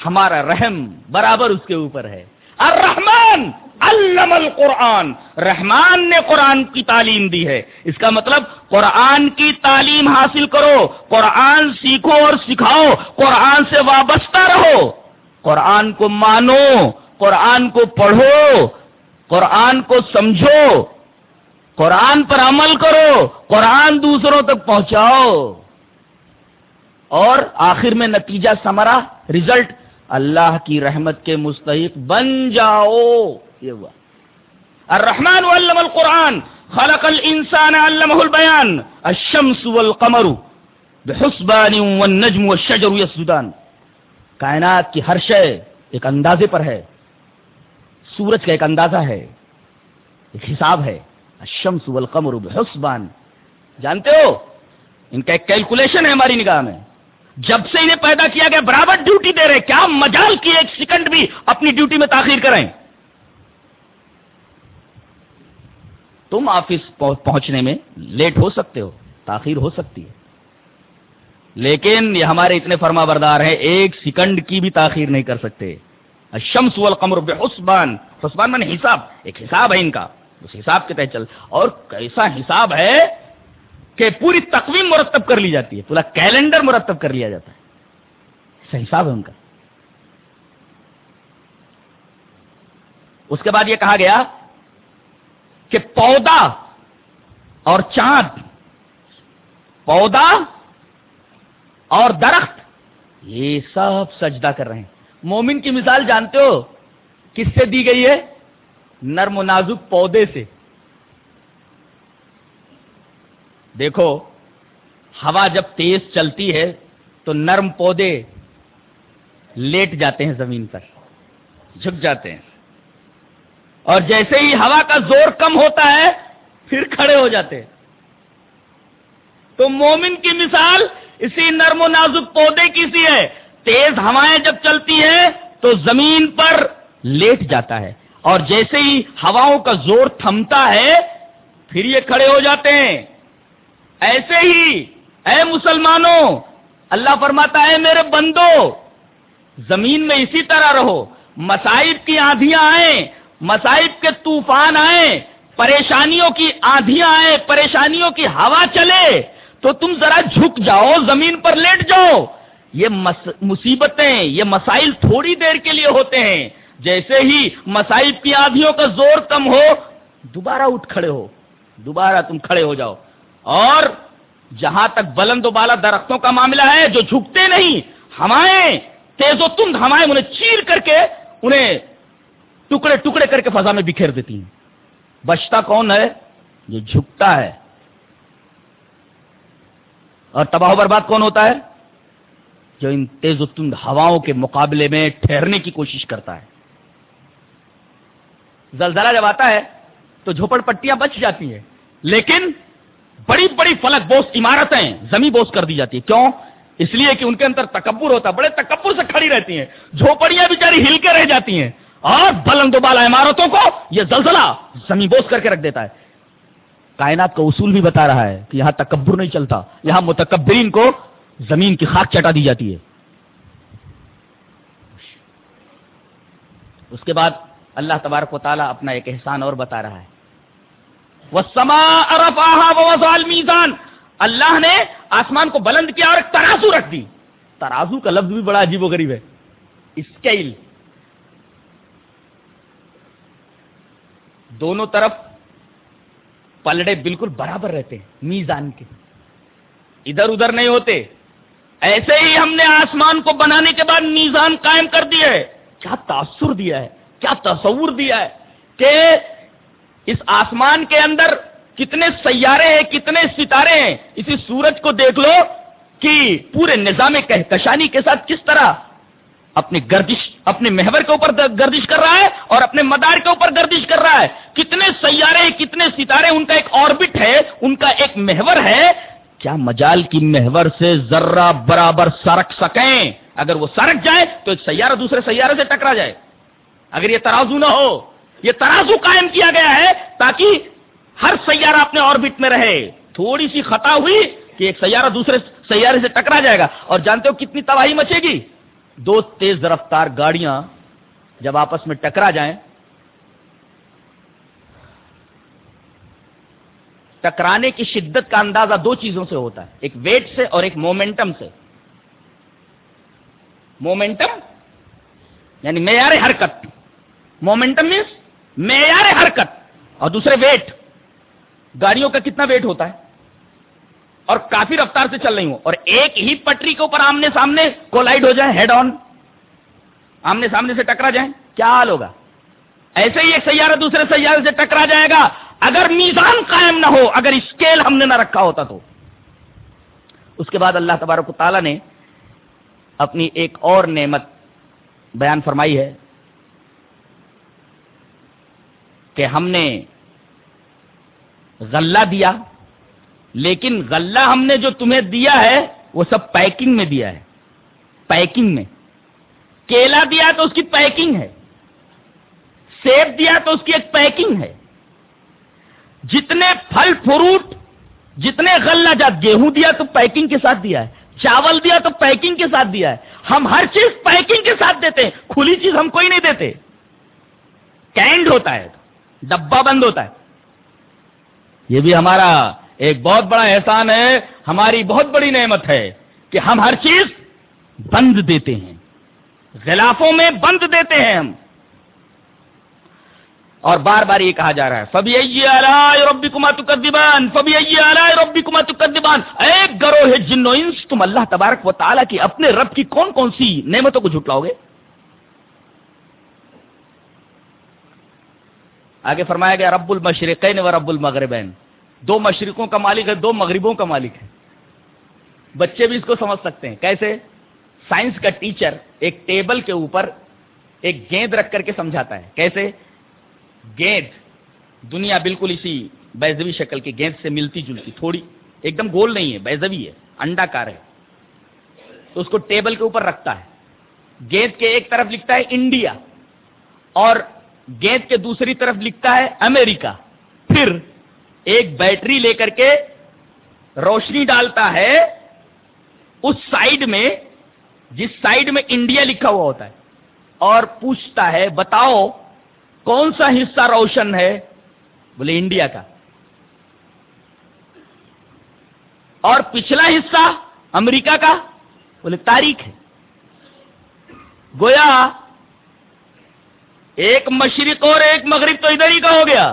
ہمارا رحم برابر اس کے اوپر ہے۔ الرحمن علم القرآن۔ رحمان نے قرآن کی تعلیم دی ہے۔ اس کا مطلب قرآن کی تعلیم حاصل کرو، قرآن سیکھو اور سکھاؤ، قرآن سے وابستہ رہو۔ قرآن کو مانو، قرآن کو پڑھو، قرآن کو سمجھو۔ قرآن پر عمل کرو، قرآن دوسروں تک پہنچاؤ۔ اور آخر میں نتیجہ سمرا ریزلٹ اللہ کی رحمت کے مستحق بن جاؤ۔ یہ ہوا۔ الرحمن علم القرآن، خلق الانسان علمه البیان، الشمس والقمر، بحسبان والنجم والشجر يسجدان کائنات کی ہر شے ایک اندازے پر ہے۔ سورج کا ایک اندازہ ہے، ایک حساب ہے۔ الشمس والقمر بحسبان۔ جانتے ہو؟ ان کا ایک کیلکولیشن ہے ہماری نگاہ میں۔ جب سے انہیں پیدا کیا گیا، برابر ڈیوٹی دے رہے کیا مجال کی ایک سیکنڈ بھی اپنی ڈیوٹی میں تاخیر کریں؟ تم آفس پہنچنے میں لیٹ ہو سکتے ہو، تاخیر ہو سکتی ہے۔ لیکن یہ ہمارے اتنے فرما بردار ہیں، ایک سیکنڈ کی بھی تاخیر نہیں کر سکتے۔ شمس والقمر بحسبان۔ حسبان من حساب، ایک حساب ہے ان کا۔ اس حساب کے تحت چل اور کیسا حساب ہے کہ پوری تقویم مرتب کر لی جاتی ہے، پورا کیلنڈر مرتب کر لیا جاتا ہے۔ ایسا حساب ہے ان کا۔ اس کے بعد یہ کہا گیا کہ پودا اور چاند، پودا اور درخت، یہ سب سجدہ کر رہے ہیں۔ مومن کی مثال جانتے ہو؟ کس سے دی گئی ہے؟ نرم و نازک پودے سے۔ دیکھو، ہوا جب تیز چلتی ہے تو نرم پودے لیٹ جاتے ہیں زمین پر، جھک جاتے ہیں۔ اور جیسے ہی ہوا کا زور کم ہوتا ہے، پھر کھڑے ہو جاتے ہیں۔ تو مومن کی مثال اسی نرم و نازک پودے کی سی ہے۔ تیز ہوائیں جب چلتی ہیں تو زمین پر لیٹ جاتا ہے۔ اور جیسے ہی ہواؤں کا زور تھمتا ہے، پھر یہ کھڑے ہو جاتے ہیں۔ ایسے ہی، اے مسلمانوں، اللہ فرماتا ہے، میرے بندو، زمین میں اسی طرح رہو۔ مسائب کی آندیاں آئیں، مسائب کے طوفان آئیں، پریشانیوں کی آندیاں آئیں، پریشانیوں کی ہوا چلے، تو تم ذرا جھک جاؤ، زمین پر لیٹ جاؤ۔ یہ مصیبتیں، یہ مسائل تھوڑی دیر کے لیے ہوتے ہیں۔ جیسے ہی مسائب کی آدھیوں کا زور کم ہو، دوبارہ اٹھ کھڑے ہو، دوبارہ تم کھڑے ہو جاؤ۔ اور جہاں تک بلند و بالا درختوں کا معاملہ ہے، جو جھکتے نہیں، ہمائیں، تیز و تند ہمائیں، انہیں چیر کر کے انہیں ٹکڑے ٹکڑے کر کے فضا میں بکھیر دیتی ہیں۔ بچتا کون ہے؟ جو جھکتا ہے۔ اور تباہ و برباد کون ہوتا ہے؟ جو ان تیز و تند ہواؤں کے مقابلے میں ٹھہرنے کی کوشش کرتا ہے۔ زلزلہ جب آتا ہے تو جھوپڑ پٹیاں بچ جاتی ہیں۔ لیکن بڑی بڑی فلک بوس عمارتیں زمین بوس کر دی جاتی ہے کیوں؟ اس لیے کہ ان کے اندر تکبر ہوتا ہے۔ بڑے تکبر سے کھڑی رہتی ہیں۔ جھوپڑیاں بیچاری ہل کے رہ جاتی ہیں۔ اور بلند و بالا عمارتوں کو یہ زلزلہ زمین بوس کر کے رکھ دیتا ہے۔ کائنات کا اصول بھی بتا رہا ہے کہ یہاں تکبر نہیں چلتا۔ یہاں متکبرین کو زمین کی خاک چٹا دی جاتی ہے۔ اس کے بعد اللہ تبارک و تعالیٰ اپنا ایک احسان اور بتا رہا ہے۔ وہ سما ارف میزان اللہ نے آسمان کو بلند کیا اور ایک ترازو رکھ دی۔ ترازو کا لفظ بھی بڑا عجیب و غریب ہے۔ اسکیل۔ دونوں طرف پلڑے بالکل برابر رہتے ہیں، میزان کے۔ ادھر ادھر نہیں ہوتے۔ ایسے ہی ہم نے آسمان کو بنانے کے بعد میزان قائم کر دیا ہے۔ کیا تاثر دیا ہے۔ کیا تصور دیا ہے کہ اس آسمان کے اندر کتنے سیارے ہیں، کتنے ستارے ہیں؟ اسی سورج کو دیکھ لو کہ پورے نظام کہکشانی کے ساتھ کس طرح اپنی گردش، اپنے محور کے اوپر گردش کر رہا ہے اور اپنے مدار کے اوپر گردش کر رہا ہے۔ کتنے سیارے کتنے ستارے ان کا ایک آربٹ ہے، ان کا ایک محور ہے۔ کیا مجال کی محور سے ذرہ برابر سرک سکیں؟ اگر وہ سرک جائے تو ایک سیارہ دوسرے سیارے سے ٹکرا جائے۔ اگر یہ ترازو نہ ہو، یہ ترازو قائم کیا گیا ہے تاکہ ہر سیارہ اپنے آربٹ میں رہے۔ تھوڑی سی خطا ہوئی کہ ایک سیارہ دوسرے سیارے سے ٹکرا جائے گا۔ اور جانتے ہو کتنی تباہی مچے گی؟ دو تیز رفتار گاڑیاں جب آپس میں ٹکرا جائیں، ٹکرانے کی شدت کا اندازہ دو چیزوں سے ہوتا ہے، ایک ویٹ سے اور ایک مومنٹم سے۔ مومنٹم یعنی معیار حرکت۔ مومنٹم مینس معیار حرکت اور دوسرے ویٹ۔ گاڑیوں کا کتنا ویٹ ہوتا ہے؟ اور کافی رفتار سے چل رہی ہوں۔ اور ایک ہی پٹری کے اوپر آمنے سامنے کولائڈ ہو جائے ہیڈ آن آمنے سامنے سے ٹکرا جائیں۔ کیا حال ہوگا؟ ایسے ہی ایک سیارہ دوسرے سیارے سے ٹکرا جائے گا۔ اگر میزان قائم نہ ہو، اگر اسکیل ہم نے نہ رکھا ہوتا تو۔ اس کے بعد اللہ تبارک و تعالیٰ نے اپنی ایک اور نعمت بیان فرمائی ہے۔ کہ ہم نے غلہ دیا، لیکن غلہ ہم نے جو تمہیں دیا ہے، وہ سب پیکنگ میں دیا ہے۔ پیکنگ میں۔ کیلا دیا تو اس کی پیکنگ ہے۔ سیب دیا تو اس کی ایک پیکنگ ہے۔ جتنے پھل، فروٹ، جتنے غلہ جات، گیہوں دیا تو پیکنگ کے ساتھ دیا ہے۔ چاول دیا تو پیکنگ کے ساتھ دیا ہے۔ ہم ہر چیز پیکنگ کے ساتھ دیتے ہیں۔ کھلی چیز ہم کوئی نہیں دیتے۔ کینڈ ہوتا ہے ڈبا بند ہوتا ہے۔ یہ بھی ہمارا ایک بہت بڑا احسان ہے، ہماری بہت بڑی نعمت ہے کہ ہم ہر چیز بند دیتے ہیں۔ غلافوں میں بند دیتے ہیں ہم۔ اور بار بار یہ کہا جا رہا ہے فبی ربی کما تکدیبان فبی ربی کما تکدیبان ایک گروہ ہے جنو انس، تم اللہ تبارک و تعالیٰ کی اپنے رب کی کون کون سی نعمتوں کو جھٹلاؤ گے؟ آگے فرمایا گیا، رب المشرقین و رب المغربین۔ دو مشرقوں کا مالک ہے، دو مغربوں کا مالک ہے۔ بچے بھی اس کو سمجھ سکتے ہیں۔ کیسے؟ سائنس کا ٹیچر ایک ٹیبل کے اوپر ایک گیند رکھ کر کے سمجھاتا ہے۔ کیسے؟ گیند، دنیا بالکل اسی بیزوی شکل کی گیند سے ملتی جلتی، تھوڑی ایک دم گول نہیں ہے بیزوی ہے انڈا کار ہے۔ تو اس کو ٹیبل کے اوپر رکھتا ہے۔ گیند کے ایک طرف لکھتا ہے، انڈیا۔ اور گیند کے دوسری طرف لکھتا ہے امریکہ۔ پھر ایک بیٹری لے کر کے روشنی ڈالتا ہے۔ اس سائڈ میں، جس سائڈ میں انڈیا لکھا ہوا ہوتا ہے، اور پوچھتا ہے، بتاؤ، کون سا حصہ روشن ہے؟ بولے، انڈیا کا۔ اور پچھلا حصہ امریکہ کا؟ بولے، تاریخ ہے۔ گویا ایک مشرق اور ایک مغرب تو ادھر ہی کا ہو گیا۔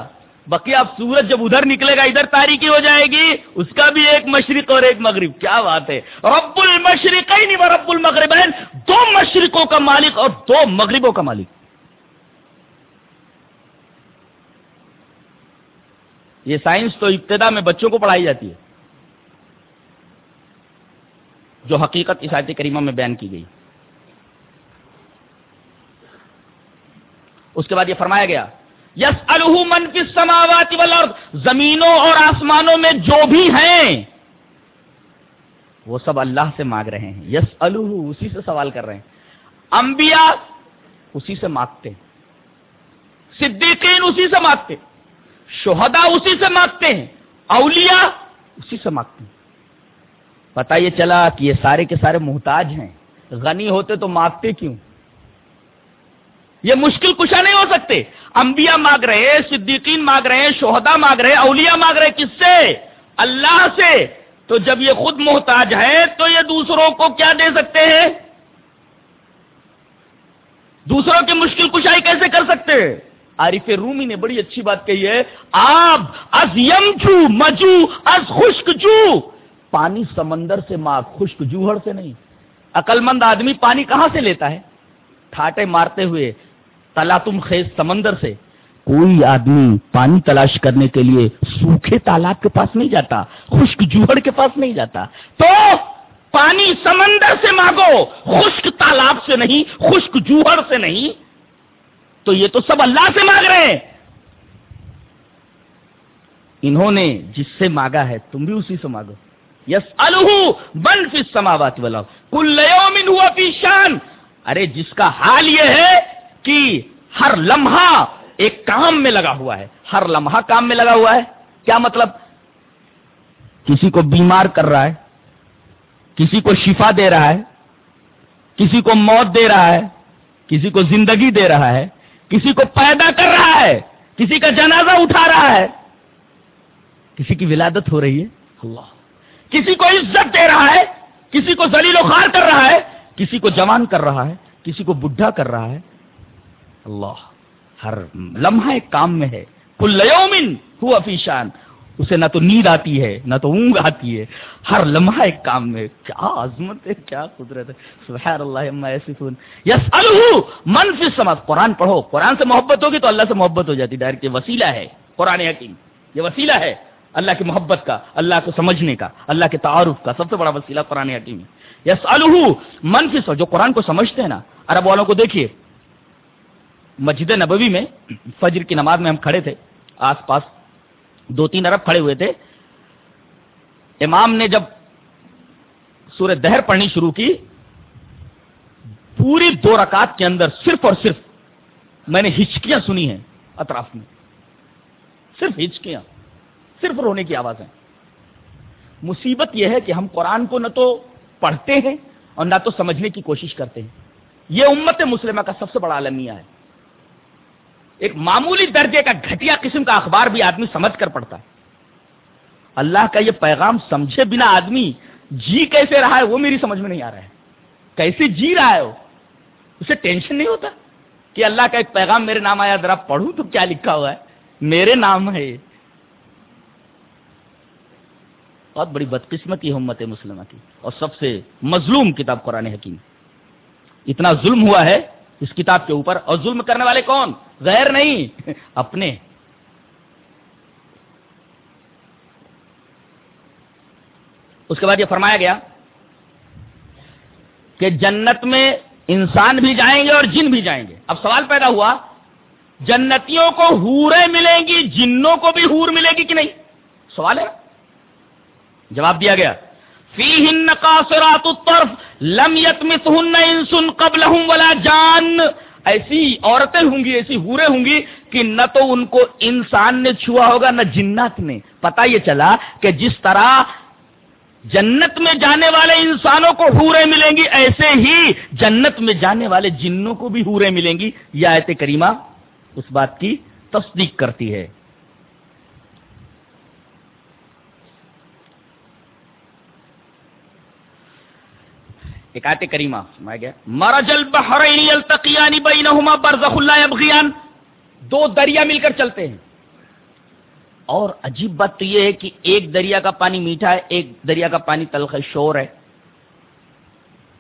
باقی اب سورج جب ادھر نکلے گا، ادھر تاریخی ہو جائے گی، اس کا بھی ایک مشرق اور ایک مغرب۔ کیا بات ہے؟ رب المشرق نہیں رب المغرب دو مشرقوں کا مالک اور دو مغربوں کا مالک۔ یہ سائنس تو ابتدا میں بچوں کو پڑھائی جاتی ہے، جو حقیقت اس آیت کریمہ میں بیان کی گئی۔ اس کے بعد یہ فرمایا گیا یس من فی السماوات والارض، زمینوں اور آسمانوں میں جو بھی ہیں، وہ سب اللہ سے مانگ رہے ہیں۔ یس اسی سے سوال کر رہے ہیں۔ انبیاء اسی سے مانگتے ہیں۔ صدیقین اسی سے مانگتے شہدا اسی سے مانگتے ہیں۔ اولیاء اسی سے مانگتے ہیں۔ پتا یہ چلا کہ یہ سارے کے سارے محتاج ہیں۔ غنی ہوتے تو مانگتے کیوں؟ یہ مشکل کشا نہیں ہو سکتے۔ انبیاء مانگ رہے ہیں، صدیقین مانگ رہے ہیں، شہدا مانگ رہے ہیں، اولیاء مانگ رہے ہیں، کس سے؟ اللہ سے۔ تو جب یہ خود محتاج ہے تو یہ دوسروں کو کیا دے سکتے ہیں؟ دوسروں کی مشکل کشائی کیسے کر سکتے ہیں؟ عارف رومی نے بڑی اچھی بات کہی ہے، آب از یم جو مجو از خشک جو۔ پانی سمندر سے ماں، خشک جوہر سے نہیں۔ عقل مند آدمی پانی کہاں سے لیتا ہے؟ ٹھاٹے مارتے ہوئے تلا تم خیز سمندر سے۔ کوئی آدمی پانی تلاش کرنے کے لیے سوکھے تالاب کے پاس نہیں جاتا، خشک جوہر کے پاس نہیں جاتا۔ تو پانی سمندر سے مانگو، خشک تالاب سے نہیں، خشک جوہر سے نہیں۔ تو یہ تو سب اللہ سے مانگ رہے ہیں۔ انہوں نے جس سے مانگا ہے، تم بھی اسی سے مانگو۔ یس بن فی سماوات والا کل ہوا پی شان۔ ارے، جس کا حال یہ ہے کہ ہر لمحہ ایک کام میں لگا ہوا ہے ہر لمحہ کام میں لگا ہوا ہے کیا مطلب کسی کو بیمار کر رہا ہے کسی کو شفا دے رہا ہے کسی کو موت دے رہا ہے کسی کو زندگی دے رہا ہے کسی کو پیدا کر رہا ہے کسی کا جنازہ اٹھا رہا ہے کسی کی ولادت ہو رہی ہے اللہ کسی کو عزت دے رہا ہے کسی کو زلیل و خار کر رہا ہے کسی کو جوان کر رہا ہے کسی کو بڈھا کر رہا ہے اللہ، ہر لمحہ ایک کام میں ہے۔ کل ہوا فیشان اسے نہ تو نیند آتی ہے، نہ تو اونگ آتی ہے۔ ہر لمحہ ایک کام میں، کیا عظمت ہے، کیا قدرت ہے۔ سبحان اللہ یس من فی سماج قرآن پڑھو۔ قرآن سے محبت ہوگی تو اللہ سے محبت ہو جاتی۔ ڈائریکٹ یہ وسیلہ ہے، قرآن حکیم۔ یہ وسیلہ ہے اللہ کی محبت کا، اللہ کو سمجھنے کا، اللہ کے تعارف کا۔ سب سے بڑا وسیلہ قرآن حکیم ہے۔ یس من فی جو قرآن کو سمجھتے ہیں نا، عرب والوں کو دیکھیے۔ مسجد نبوی میں فجر کی نماز میں ہم کھڑے تھے، آس پاس دو تین ارب کھڑے ہوئے تھے۔ امام نے جب سورہ دہر پڑھنی شروع کی، پوری دو رکعت کے اندر صرف اور صرف میں نے ہچکیاں سنی ہیں اطراف میں۔ صرف ہچکیاں، صرف رونے کی آوازیں۔ مصیبت یہ ہے کہ ہم قرآن کو نہ تو پڑھتے ہیں اور نہ تو سمجھنے کی کوشش کرتے ہیں۔ یہ امت مسلمہ کا سب سے بڑا المیہ ہے۔ ایک معمولی درجے کا گھٹیا قسم کا اخبار بھی آدمی سمجھ کر پڑتا ہے۔ اللہ کا یہ پیغام سمجھے بنا آدمی جی کیسے رہا ہے وہ میری سمجھ میں نہیں آ رہا ہے۔ کیسے جی رہا ہے وہ؟ اسے ٹینشن نہیں ہوتا کہ اللہ کا ایک پیغام میرے نام آیا، ذرا پڑھوں تو کیا لکھا ہوا ہے؟ میرے نام ہے بہت بڑی بدقسمتی ہے امت مسلمہ کی اور سب سے مظلوم کتاب قرآن حکیم۔ اتنا ظلم ہوا ہے اس کتاب کے اوپر، اور ظلم کرنے والے کون؟ غیر نہیں، اپنے۔ اس کے بعد یہ فرمایا گیا کہ جنت میں انسان بھی جائیں گے اور جن بھی جائیں گے۔ اب سوال پیدا ہوا، جنتیوں کو ہورے ملیں گی، جنوں کو بھی ہور ملے گی کہ نہیں؟ سوال ہے؟ جواب دیا گیا۔ فی ہن قاصرات الطرف لم یتمثہن انسن قبلہم ولا جان۔ ایسی عورتیں ہوں گی، ایسی ہورے ہوں گی کہ نہ تو ان کو انسان نے چھوا ہوگا، نہ جنات نے۔ پتا یہ چلا کہ جس طرح جنت میں جانے والے انسانوں کو ہورے ملیں گی، ایسے ہی جنت میں جانے والے جنوں کو بھی ہورے ملیں گی۔ یہ آیت کریمہ اس بات کی تصدیق کرتی ہے۔ ایک آیت کریمہ سمایا گیا۔ مرج البحرین یلتقیان بینہما برزخ لا یبغیان۔ دو دریا مل کر چلتے ہیں۔ اور عجیب بات تو یہ ہے کہ ایک دریا کا پانی میٹھا ہے، ایک دریا کا پانی تلخ شور ہے۔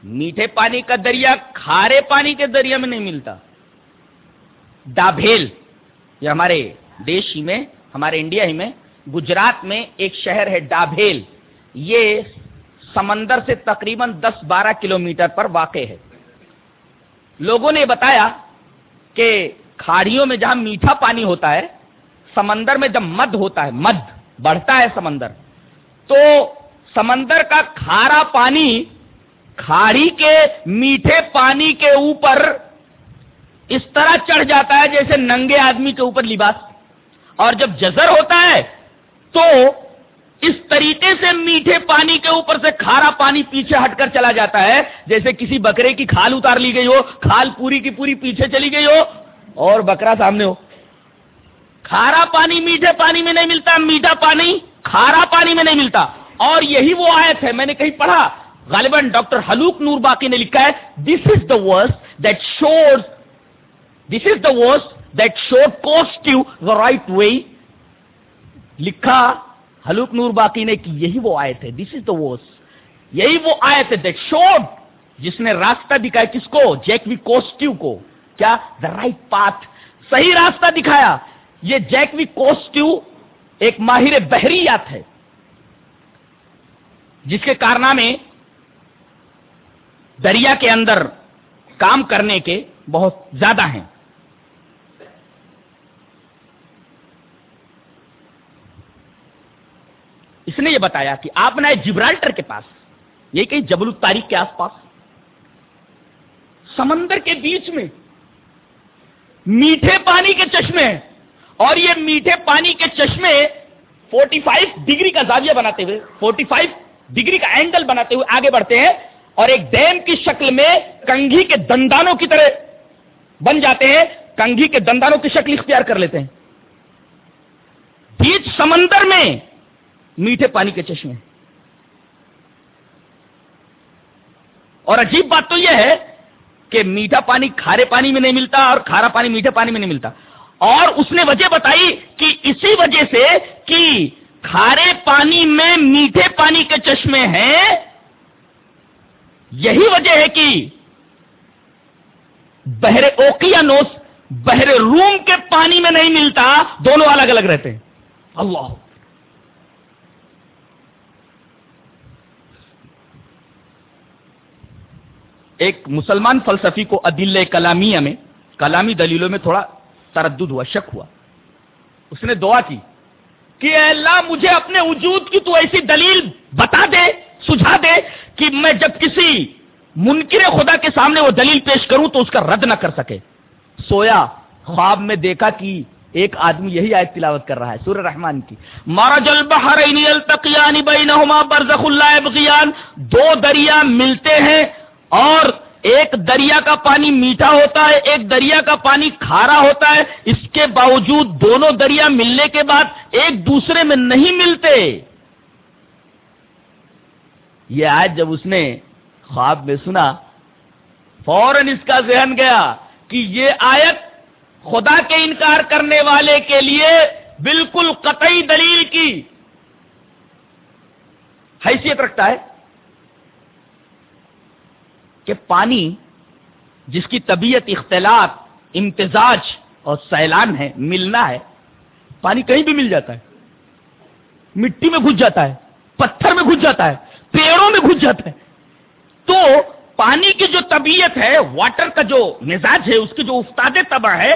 میٹھے پانی کا دریا کھارے پانی کے دریا میں نہیں ملتا۔ ڈابھیل یہ ہمارے دیش ہی میں، ہمارے انڈیا ہی میں، گجرات میں ایک شہر ہے ڈابھیل یہ سمندر سے تقریباً دس بارہ کلو میٹر پر واقع ہے۔ لوگوں نے بتایا کہ کھاڑیوں میں جہاں میٹھا پانی ہوتا ہے، سمندر میں جب مد ہوتا ہے، مد، بڑھتا ہے سمندر، تو سمندر کا کھارا پانی کھاڑی کے میٹھے پانی کے اوپر اس طرح چڑھ جاتا ہے جیسے ننگے آدمی کے اوپر لباس۔ اور جب جزر ہوتا ہے، تو اس طریقے سے میٹھے پانی کے اوپر سے کھارا پانی پیچھے ہٹ کر چلا جاتا ہے، جیسے کسی بکرے کی کھال اتار لی گئی ہو، کھال پوری کی پوری پیچھے چلی گئی ہو، اور بکرا سامنے ہو۔ کھارا پانی میٹھے پانی میں نہیں ملتا، میٹھا پانی کھارا پانی میں نہیں ملتا۔ اور یہی وہ آیت ہے، میں نے کہیں پڑھا۔ غالباً ڈاکٹر حلوک نور باقی نے لکھا ہے this is the verse that shows this is the verse that show کوسٹو the right way لکھا حلوک نور باقی نے کہ یہی وہ آیت ہے۔ دس از دا ورس یہی وہ آیت ہے دیٹ شوڈ جس نے راستہ دکھایا کس کو؟ جیک کوسٹو کو۔ کیا؟ دا رائٹ پاتھ صحیح راستہ دکھایا۔ یہ جیکوی کوسٹیو ایک ماہر بحریات ہے۔ جس کے کارنامے دریا کے اندر کام کرنے کے بہت زیادہ ہیں۔ اس نے یہ بتایا کہ آپ نے جبرالٹر کے پاس یہ کہیں جبل التاریخ کے آس پاس، سمندر کے بیچ میں، میٹھے پانی کے چشمے ہیں۔ اور یہ میٹھے پانی کے چشمے 45 ڈگری کا زاویہ بناتے ہوئے 45 ڈگری کا اینگل بناتے ہوئے آگے بڑھتے ہیں اور ایک ڈیم کی شکل میں کنگھی کے دندانوں کی طرح بن جاتے ہیں۔ کنگھی کے دندانوں کی شکل اختیار کر لیتے ہیں۔ بیچ سمندر میں میٹھے پانی کے چشمے اور عجیب بات تو یہ ہے کہ میٹھا پانی کھارے پانی میں نہیں ملتا اور کھارا پانی میٹھے پانی میں نہیں ملتا۔ اور اس نے وجہ بتائی کہ اسی وجہ سے کہ کھارے پانی میں میٹھے پانی کے چشمے ہیں، یہی وجہ ہے کہ بحر اوکیا نوس بحر روم کے پانی میں نہیں ملتا، دونوں الگ الگ رہتے ہیں۔ اللہ۔ ایک مسلمان فلسفی کو عدل کلامیہ میں، کلامی دلیلوں میں تھوڑا تردد ہوا، شک ہوا۔ اس نے دعا کی کہ اے اللہ مجھے اپنے وجود کی تو ایسی دلیل بتا دے، سجھا دے کہ میں جب کسی منکر خدا کے سامنے وہ دلیل پیش کروں تو اس کا رد نہ کر سکے۔ سویا خواب میں دیکھا کہ ایک آدمی یہی آیت تلاوت کر رہا ہے، سورہ رحمان کی۔ مارج البحرین التقیان بینہما برزخ اللہ دو دریا ملتے ہیں اور ایک دریا کا پانی میٹھا ہوتا ہے، ایک دریا کا پانی کھارا ہوتا ہے، اس کے باوجود دونوں دریا ملنے کے بعد ایک دوسرے میں نہیں ملتے۔ یہ آج جب اس نے خواب میں سنا، فوراً اس کا ذہن گیا کہ یہ آیت خدا کے انکار کرنے والے کے لیے بالکل قطعی دلیل کی۔ حیثیت رکھتا ہے۔ کہ پانی جس کی طبیعت اختلاط، امتزاج اور سیلان ہے، ملنا ہے، پانی کہیں بھی مل جاتا ہے۔ مٹی میں گھس جاتا ہے، پتھر میں گھس جاتا ہے، پیڑوں میں گھس جاتا ہے۔ تو پانی کی جو طبیعت ہے، واٹر کا جو مزاج ہے، اس کی جو استاد تباہ ہے